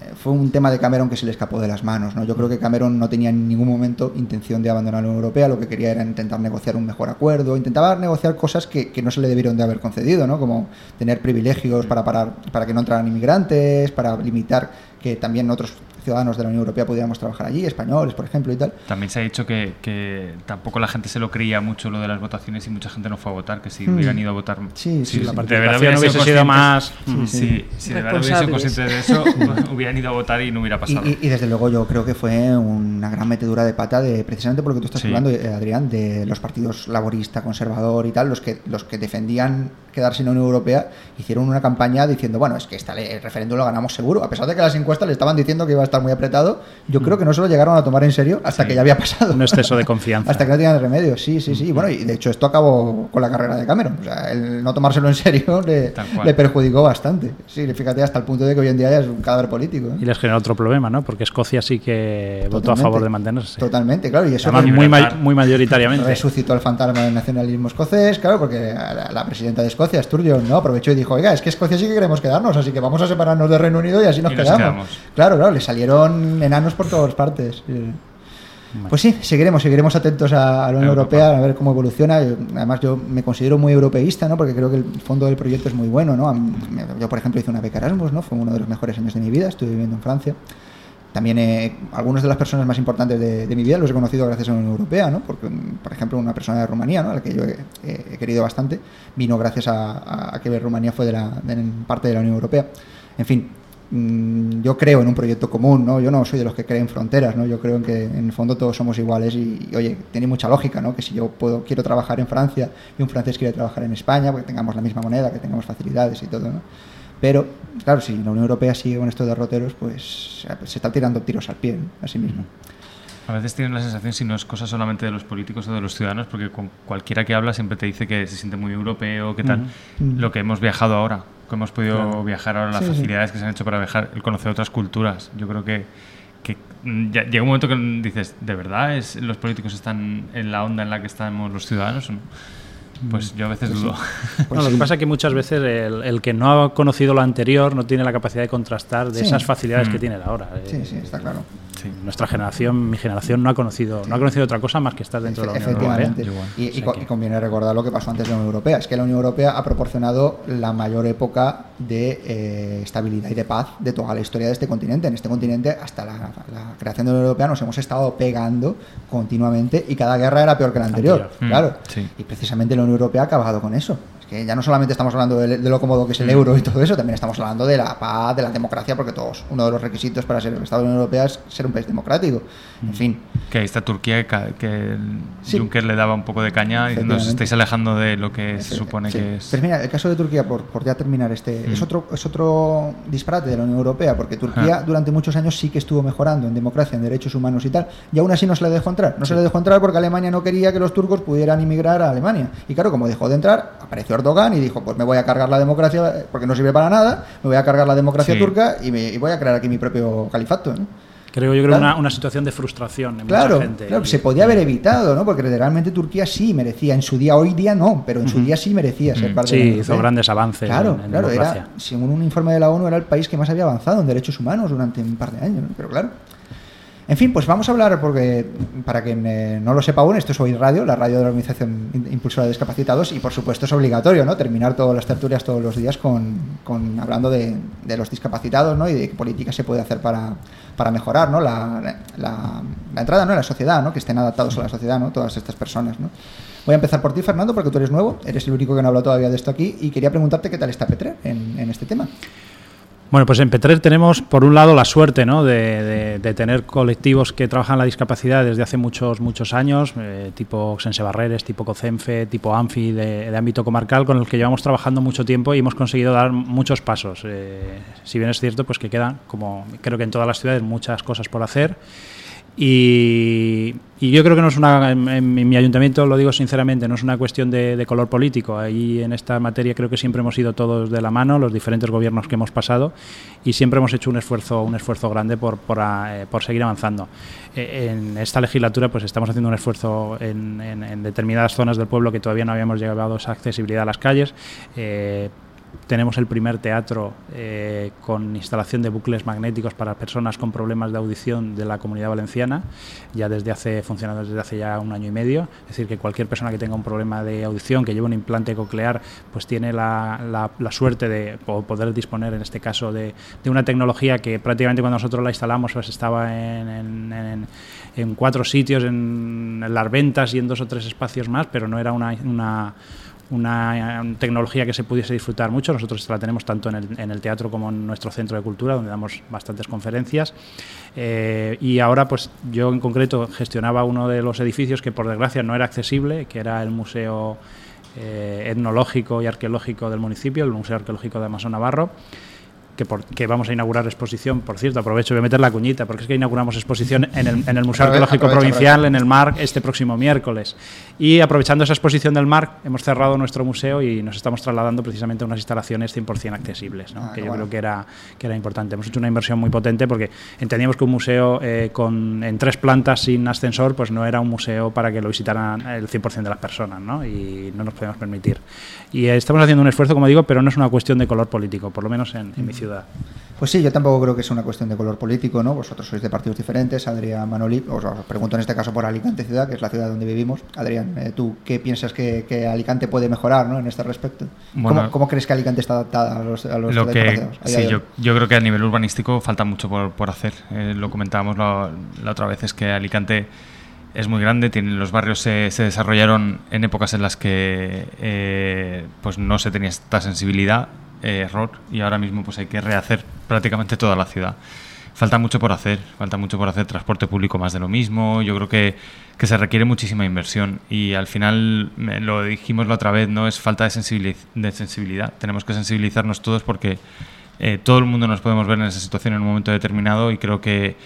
eh, Fue un tema de Cameron que se le escapó de las manos. ¿no? Yo creo que Cameron no tenía en ningún momento intención de abandonar la Unión Europea. Lo que quería era intentar negociar un mejor acuerdo. Intentaba negociar cosas que, que no se le debieron de haber concedido, ¿no? como tener privilegios para, parar, para que no entraran inmigrantes, para limitar que también otros ciudadanos de la Unión Europea pudiéramos trabajar allí, españoles, por ejemplo, y tal. También se ha dicho que, que tampoco la gente se lo creía mucho lo de las votaciones y mucha gente no fue a votar, que si Mm. hubieran ido a votar... Sí, sí, si la de participación hubiese sido más- Sí, sí, si de verdad hubiesen sido conscientes de eso, hubieran ido a votar y no hubiera pasado. y- y desde luego yo creo que fue una gran metedura de pata de precisamente por lo que tú estás Sí. hablando, eh, Adrián, de los partidos laborista, conservador y tal, los que los que defendían quedarse en la Unión Europea, hicieron una campaña diciendo, bueno, es que esta ley- el referéndum lo ganamos seguro, a pesar de que las encuestas le estaban diciendo que iba a estar muy apretado, yo creo que no se lo llegaron a tomar en serio hasta Sí. que ya había pasado. Un exceso de confianza. hasta que no tenían remedio, sí, sí, sí. Bueno, y de hecho esto acabó con la carrera de Cameron. O sea, el no tomárselo en serio le, perjudicó bastante. Sí, fíjate, hasta el punto de que hoy en día ya es un cadáver político. ¿eh? Y les generó otro problema, ¿no? Porque Escocia sí que votó a favor de mantenerse. Totalmente, claro. Y eso Además, muy, ma- muy mayoritariamente. resucitó el fantasma del nacionalismo escocés, claro, porque la, la presidenta de Escocia, Sturgeon, ¿no? aprovechó y dijo, oiga, es que Escocia sí que queremos quedarnos, así que vamos a separarnos del Reino Unido y así nos, Y nos quedamos. quedamos. Claro, claro, le salieron enanos por todas partes. sí. Pues sí, seguiremos, seguiremos atentos a, a la Unión Europa. Europea, a ver cómo evoluciona. Además, yo me considero muy europeísta, ¿no? Porque creo que el fondo del proyecto es muy bueno, ¿no? Yo, por ejemplo, hice una beca Erasmus, ¿no? Fue uno de los mejores años de mi vida, estuve viviendo en Francia. También eh, algunas de las personas más importantes de, de mi vida los he conocido gracias a la Unión Europea, ¿no? Porque, por ejemplo, una persona de Rumanía, ¿no? A la que yo he, he- querido bastante, vino gracias a, a- a que Rumanía fue de la, de- parte de la Unión Europea. En fin, mm, yo creo en un proyecto común, ¿no? Yo no soy de los que creen fronteras, ¿no? Yo creo en que en el fondo todos somos iguales y, y, oye, tiene mucha lógica, ¿no? Que si yo puedo quiero trabajar en Francia y un francés quiere trabajar en España, porque tengamos la misma moneda, que tengamos facilidades y todo, ¿no? Pero, claro, si la Unión Europea sigue con estos derroteros, pues se está tirando tiros al pie, ¿no? a sí mismo. A veces tienes la sensación, si no es cosa solamente de los políticos o de los ciudadanos, porque con cualquiera que habla siempre te dice que se siente muy europeo, que tal. Lo que hemos viajado ahora, que hemos podido Claro. viajar ahora, las Sí, sí. facilidades que se han hecho para viajar, el conocer otras culturas. Yo creo que, que mm, ya- llega un momento que dices, ¿de verdad es, los políticos están en la onda en la que estamos los ciudadanos o no? Pues yo a veces dudo. No, lo que pasa es que muchas veces el, el que no ha conocido lo anterior no tiene la capacidad de contrastar de Sí. esas facilidades Mm. que tiene ahora. Sí, Eh, sí, está claro. Sí. Nuestra generación, mi generación, no ha conocido, no ha conocido otra cosa más que estar dentro de la Unión Europea. Efectivamente. Igual. Y, y conviene recordar lo que pasó antes de la Unión Europea. Es que la Unión Europea ha proporcionado la mayor época de eh, estabilidad y de paz de toda la historia de este continente. En este continente, hasta la, la creación de la Unión Europea, nos hemos estado pegando continuamente y cada guerra era peor que la anterior. Anterior. Mm, Claro. sí. Y precisamente la Unión Europea ha acabado con eso. Que ya no solamente estamos hablando de, de lo cómodo que es el Mm. euro y todo eso, también estamos hablando de la paz, de la democracia, porque todos, uno de los requisitos para ser el Estado de la Unión Europea es ser un país democrático. En fin. Que ahí está Turquía, que, Sí. Juncker le daba un poco de caña diciendo, os Efectivamente. estáis alejando de lo que se supone sí. que es... Pero mira, el caso de Turquía, por, por ya terminar este, Mm. es otro es otro disparate de la Unión Europea, porque Turquía Ah. durante muchos años sí que estuvo mejorando en democracia, en derechos humanos y tal, y aún así no se le dejó entrar. No se le dejó entrar porque Alemania no quería que los turcos pudieran inmigrar a Alemania. Y claro, como dejó de entrar, apareció Erdogan y dijo, pues me voy a cargar la democracia porque no sirve para nada, me voy a cargar la democracia Sí. turca y, me, y voy a crear aquí mi propio califato. ¿no? Creo yo creo Claro. una, una situación de frustración en Claro, mucha gente. claro, se podía haber evitado, ¿no? Porque realmente Turquía sí merecía, en su día, hoy día no, pero en su día sí merecía ser parte de Sí, la Unión hizo grandes avances Claro, en, en claro, democracia. era, según un informe de la ONU, era el país que más había avanzado en derechos humanos durante un par de años, ¿no? pero claro. En fin, pues vamos a hablar, porque para quien eh, no lo sepa aún, esto es Hoy Radio, la radio de la Organización Impulsora de Discapacitados, y por supuesto es obligatorio, ¿no? Terminar todas las tertulias todos los días con, con hablando de, los discapacitados, ¿no? Y de qué política se puede hacer para, para mejorar, ¿no? La, la- la entrada, ¿no? En la sociedad, ¿no? Que estén adaptados a la sociedad, ¿no? Todas estas personas, ¿no? Voy a empezar por ti, Fernando, porque tú eres nuevo, eres el único que no ha hablado todavía de esto aquí, y quería preguntarte qué tal está Petre en, en este tema. Bueno, pues en Petrer tenemos, por un lado, la suerte ¿no? de, tener colectivos que trabajan la discapacidad desde hace muchos muchos años, eh, tipo Sense Barreres, tipo COCENFE, tipo ANFI, de, de ámbito comarcal, con el que llevamos trabajando mucho tiempo y hemos conseguido dar muchos pasos. Eh, si bien es cierto, pues que quedan, como creo que en todas las ciudades, muchas cosas por hacer. Y, yo creo que no es una, en, mi ayuntamiento lo digo sinceramente, no es una cuestión de, color político. Ahí en esta materia creo que siempre hemos ido todos de la mano, los diferentes gobiernos que hemos pasado, y siempre hemos hecho un esfuerzo, un esfuerzo grande por, por, eh, por seguir avanzando. Eh, en esta legislatura pues estamos haciendo un esfuerzo en determinadas zonas del pueblo que todavía no habíamos llegado a esa accesibilidad a las calles. Eh, tenemos el primer teatro eh, con instalación de bucles magnéticos para personas con problemas de audición de la comunidad valenciana, ya desde hace, funcionando desde hace ya un año y medio. Es decir, que cualquier persona que tenga un problema de audición, que lleve un implante coclear, pues tiene la, suerte de po- poder disponer, en este caso, de, una tecnología que prácticamente cuando nosotros la instalamos pues estaba en, cuatro sitios, en, las ventas y en dos o tres espacios más, pero no era una una eh, tecnología que se pudiese disfrutar mucho. Nosotros la tenemos tanto en el, teatro como en nuestro centro de cultura, donde damos bastantes conferencias. Eh, y ahora, pues yo en concreto gestionaba uno de los edificios que por desgracia no era accesible, que era el Museo eh, Etnológico y Arqueológico del municipio, el Museo Arqueológico de Amasón Navarro. Que, por- que vamos a inaugurar exposición, por cierto, aprovecho de meter la cuñita, porque es que inauguramos exposición en el, en el Museo Arqueológico aprovecha, Provincial, en el MARC, este próximo miércoles. Y aprovechando esa exposición del MARC, hemos cerrado nuestro museo y nos estamos trasladando precisamente a unas instalaciones 100% accesibles, ¿no? Ah, que yo bueno. creo que era, que era importante. Hemos hecho una inversión muy potente porque entendíamos que un museo eh, con, en tres plantas sin ascensor pues no era un museo para que lo visitaran el 100% de las personas ¿no? y no nos podemos permitir. Y estamos haciendo un esfuerzo, como digo, pero no es una cuestión de color político, por lo menos en, en mi ciudad. Pues sí, yo tampoco creo que sea una cuestión de color político, ¿no? Vosotros sois de partidos diferentes, Adrián Manoli, os os pregunto en este caso por Alicante ciudad, que es la ciudad donde vivimos. Adrián, eh, ¿tú qué piensas que, que Alicante puede mejorar ¿no? en este respecto? Bueno, ¿Cómo, cómo crees que Alicante está adaptada a los, a los Lo que, sí, yo, creo que a nivel urbanístico falta mucho por, por hacer. Eh, lo comentábamos la, la otra vez, es que Alicante es muy grande, tiene, los barrios se, se desarrollaron en épocas en las que eh, pues no se tenía esta sensibilidad. Eh, error y ahora mismo pues hay que rehacer prácticamente toda la ciudad. Falta mucho por hacer, falta mucho por hacer transporte público más de lo mismo. Yo creo que, que se requiere muchísima inversión y al final, eh, lo dijimos la otra vez, no es falta de, sensibiliz- de sensibilidad. Tenemos que sensibilizarnos todos porque eh, todo el mundo nos podemos ver en esa situación en un momento determinado y creo que,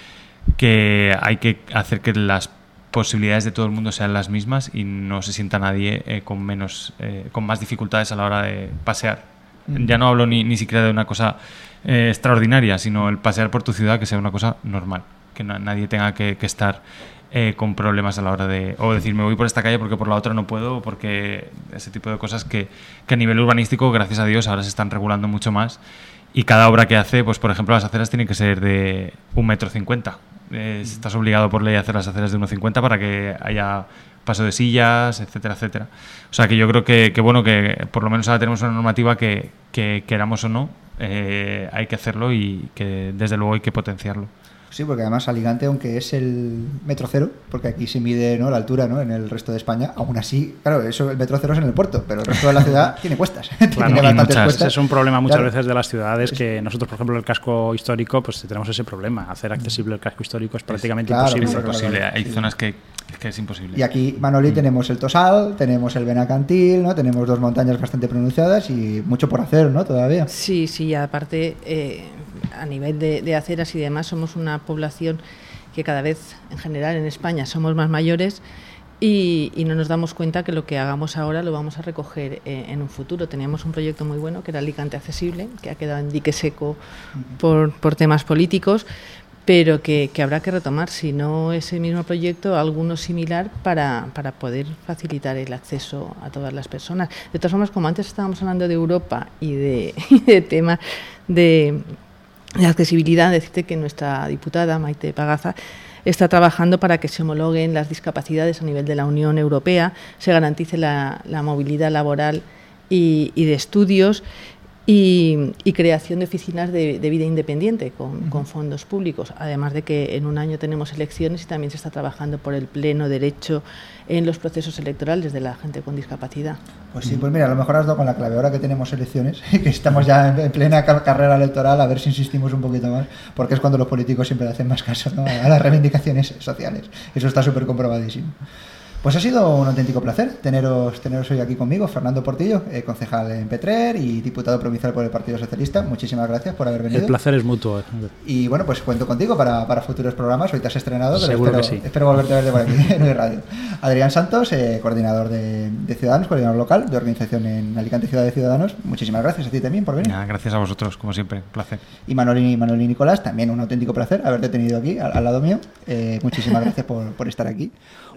que hay que hacer que las posibilidades de todo el mundo sean las mismas y no se sienta nadie eh, con menos eh, con más dificultades a la hora de pasear Mm. ya no hablo ni, ni siquiera de una cosa eh, extraordinaria sino el pasear por tu ciudad que sea una cosa normal que na- nadie tenga que, que estar eh, con problemas a la hora de o decir me voy por esta calle porque por la otra no puedo porque ese tipo de cosas que, que a nivel urbanístico gracias a Dios ahora se están regulando mucho más y cada obra que hace, pues por ejemplo, las aceras tienen que ser de un metro cincuenta. Eh, estás obligado por ley a hacer las aceras de 1,50 para que haya paso de sillas, etcétera, etcétera. O sea que yo creo que, que bueno, que por lo menos ahora tenemos una normativa que, que queramos o no, eh, hay que hacerlo y que desde luego hay que potenciarlo. Sí, porque además Alicante, aunque es el metro cero, porque aquí se mide ¿no? la altura ¿no? en el resto de España, aún así, claro, eso el metro cero es en el puerto, pero el resto de la ciudad tiene cuestas. Claro, tiene y bastantes muchas- cuestas. es un problema muchas Claro. veces de las ciudades que nosotros, por ejemplo, el casco histórico, pues tenemos ese problema. Hacer accesible el casco histórico es prácticamente claro, imposible. claro, claro, Imposible, claro. hay Sí. zonas que, que es imposible. Y aquí, Manoli, tenemos el Tosal, tenemos el Benacantil, ¿no? Tenemos dos montañas bastante pronunciadas y mucho por hacer, ¿no? Todavía. Sí, sí, aparte, eh, a nivel de, de aceras y demás, somos una población que cada vez, en general, en España somos más mayores y, y no nos damos cuenta que lo que hagamos ahora lo vamos a recoger eh, en un futuro. Teníamos un proyecto muy bueno que era Alicante Accesible, que ha quedado en dique seco por, por temas políticos, pero que, que habrá que retomar, si no ese mismo proyecto, alguno similar para, para poder facilitar el acceso a todas las personas. De todas formas, como antes estábamos hablando de Europa y de, y de temas de, de accesibilidad, decirte que nuestra diputada, Maite Pagaza, está trabajando para que se homologuen las discapacidades a nivel de la Unión Europea, se garantice la, movilidad laboral y de estudios y, y creación de oficinas de, de vida independiente con, con fondos públicos, además de que en un año tenemos elecciones y también se está trabajando por el pleno derecho en los procesos electorales de la gente con discapacidad. Pues sí, pues mira, a lo mejor has dado con la clave ahora que tenemos elecciones, que estamos ya en en plena ca- carrera electoral, a ver si insistimos un poquito más, porque es cuando los políticos siempre le hacen más caso ¿no? a las reivindicaciones sociales. Eso está súper comprobadísimo. Pues ha sido un auténtico placer teneros, teneros hoy aquí conmigo, Fernando Portillo, eh, concejal en Petrer y diputado provincial por el Partido Socialista. Muchísimas gracias por haber venido. El placer es mutuo. Y bueno, pues cuento contigo para, para futuros programas. Hoy te has estrenado, pero Seguro espero, que sí. espero volverte a ver de por aquí en el radio. Adrián Santos, eh, coordinador de, de Ciudadanos, coordinador local de organización en Alicante Ciudad de Ciudadanos. Muchísimas gracias a ti también por venir. Nada, gracias a vosotros, como siempre, un placer. Y Manolini, Manolini Nicolás, también un auténtico placer haberte tenido aquí, al, al lado mío. Eh, muchísimas gracias por, por estar aquí.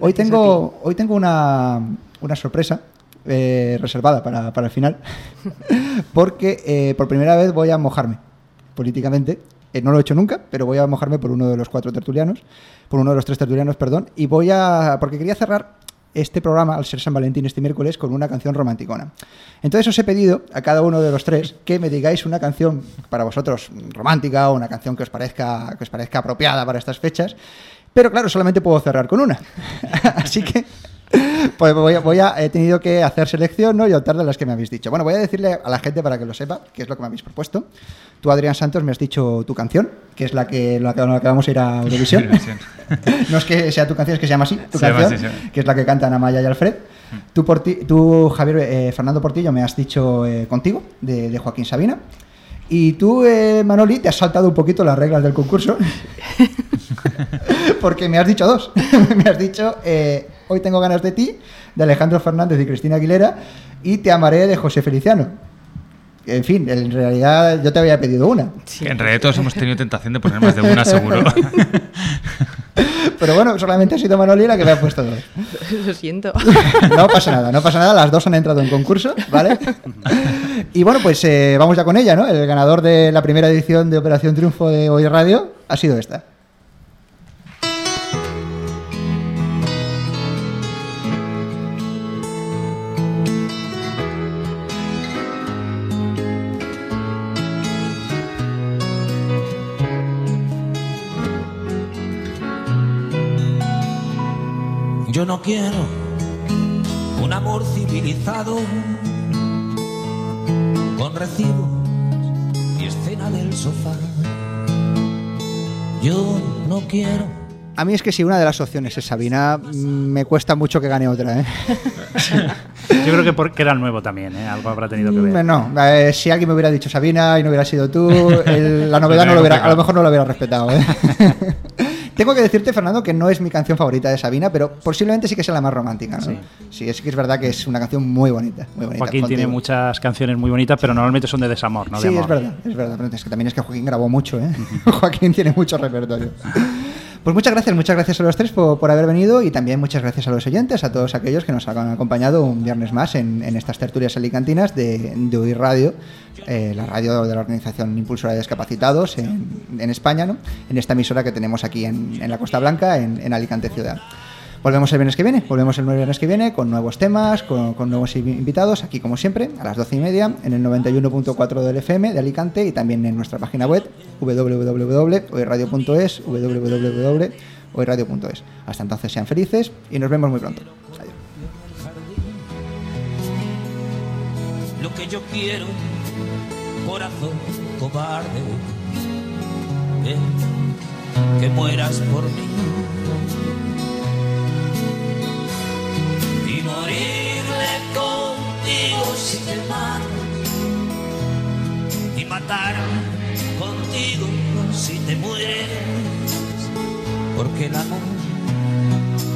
Hoy Gracias tengo, hoy tengo una, una sorpresa eh, reservada para, para el final, porque eh, por primera vez voy a mojarme políticamente. Eh, no lo he hecho nunca, pero voy a mojarme por uno de los cuatro tertulianos, por uno de los tres tertulianos, perdón, y voy a, porque quería cerrar este programa, al ser San Valentín este miércoles, con una canción romanticona. Entonces os he pedido a cada uno de los tres que me digáis una canción para vosotros romántica o una canción que os parezca, que os parezca apropiada para estas fechas. Pero claro, solamente puedo cerrar con una. Así que pues voy a, voy a- he tenido que hacer selección ¿no? y optar de las que me habéis dicho. Bueno, voy a decirle a la gente para que lo sepa, qué es lo que me habéis propuesto. Tú, Adrián Santos, me has dicho tu canción, que es la que, la que, la que vamos a ir a Eurovisión. No es que sea tu canción, es que se llama así, tu Se canción, así, sí. que es la que cantan Amaya y Alfred. Tú, Porti- tú Javier eh, Fernando Portillo, me has dicho eh, contigo, de, de Joaquín Sabina. Y tú, eh, Manoli, te has saltado un poquito las reglas del concurso. porque me has dicho dos. me has dicho eh, Hoy tengo ganas de ti, de Alejandro Fernández y Cristina Aguilera, y Te amaré de José Feliciano. En fin, en realidad yo te había pedido una. Sí. En realidad todos hemos tenido tentación de poner más de una, seguro. Pero bueno, solamente ha sido Manoli la que me ha puesto dos. Lo siento. No pasa nada, no pasa nada, las dos han entrado en concurso, ¿vale? Y bueno, pues eh, vamos ya con ella, ¿no? El ganador de la primera edición de Operación Triunfo de Hoy Radio ha sido esta. No quiero un amor civilizado con recibo escena del sofá. Yo no quiero. A mí es que si una de las opciones es Sabina, me cuesta mucho que gane otra. ¿eh? Yo creo que porque era nuevo también, ¿eh? algo habrá tenido que ver. Mm, No, eh, si alguien me hubiera dicho Sabina y no hubiera sido tú, el- la novedad no lo hubiera, a lo mejor no lo hubiera respetado. ¿eh? Tengo que decirte, Fernando, que no es mi canción favorita de Sabina, pero posiblemente sí que sea la más romántica. ¿no? Sí. Sí, es que es verdad que es una canción muy bonita. Muy bonita Joaquín tiene muchas canciones muy bonitas, pero normalmente son de desamor, no de sí, amor. es verdad, es verdad. pero es que también es que Joaquín grabó mucho, ¿eh? Joaquín tiene mucho repertorio. Pues muchas gracias, muchas gracias a los tres por, por haber venido y también muchas gracias a los oyentes, a todos aquellos que nos han acompañado un viernes más en, en estas tertulias alicantinas de, de Radio, eh, la radio de la Organización Impulsora de Discapacitados en, en España, ¿no? en esta emisora que tenemos aquí en, en la Costa Blanca, en Alicante Ciudad. Volvemos el viernes que viene, volvemos el viernes que viene con nuevos temas, con, con nuevos invi- invitados, aquí como siempre, a las 12 y media, en el 91.4 del FM de Alicante y también en nuestra página web www.oirradio.es, www.oirradio.es. Hasta entonces sean felices y nos vemos muy pronto. Lo que yo quiero, corazón cobarde, ven, que mueras por mí. Y morirme contigo si te. Y matarme contigo si te mueres. Porque el amor,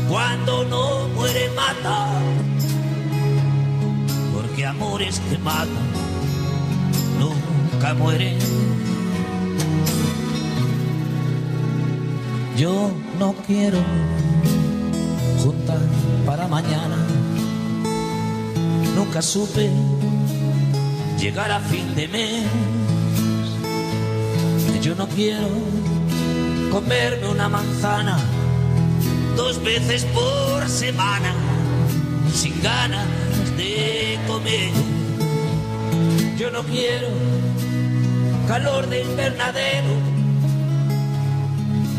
cuando no muere, mata porque amores que matan nunca mueren. Yo no quiero juntar para mañana. Nunca supe llegar a fin de mes. Yo no quiero comerme una manzana dos veces por semana sin ganas de comer. Yo no quiero calor de invernadero.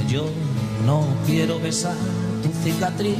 Yo no quiero besar tu cicatriz.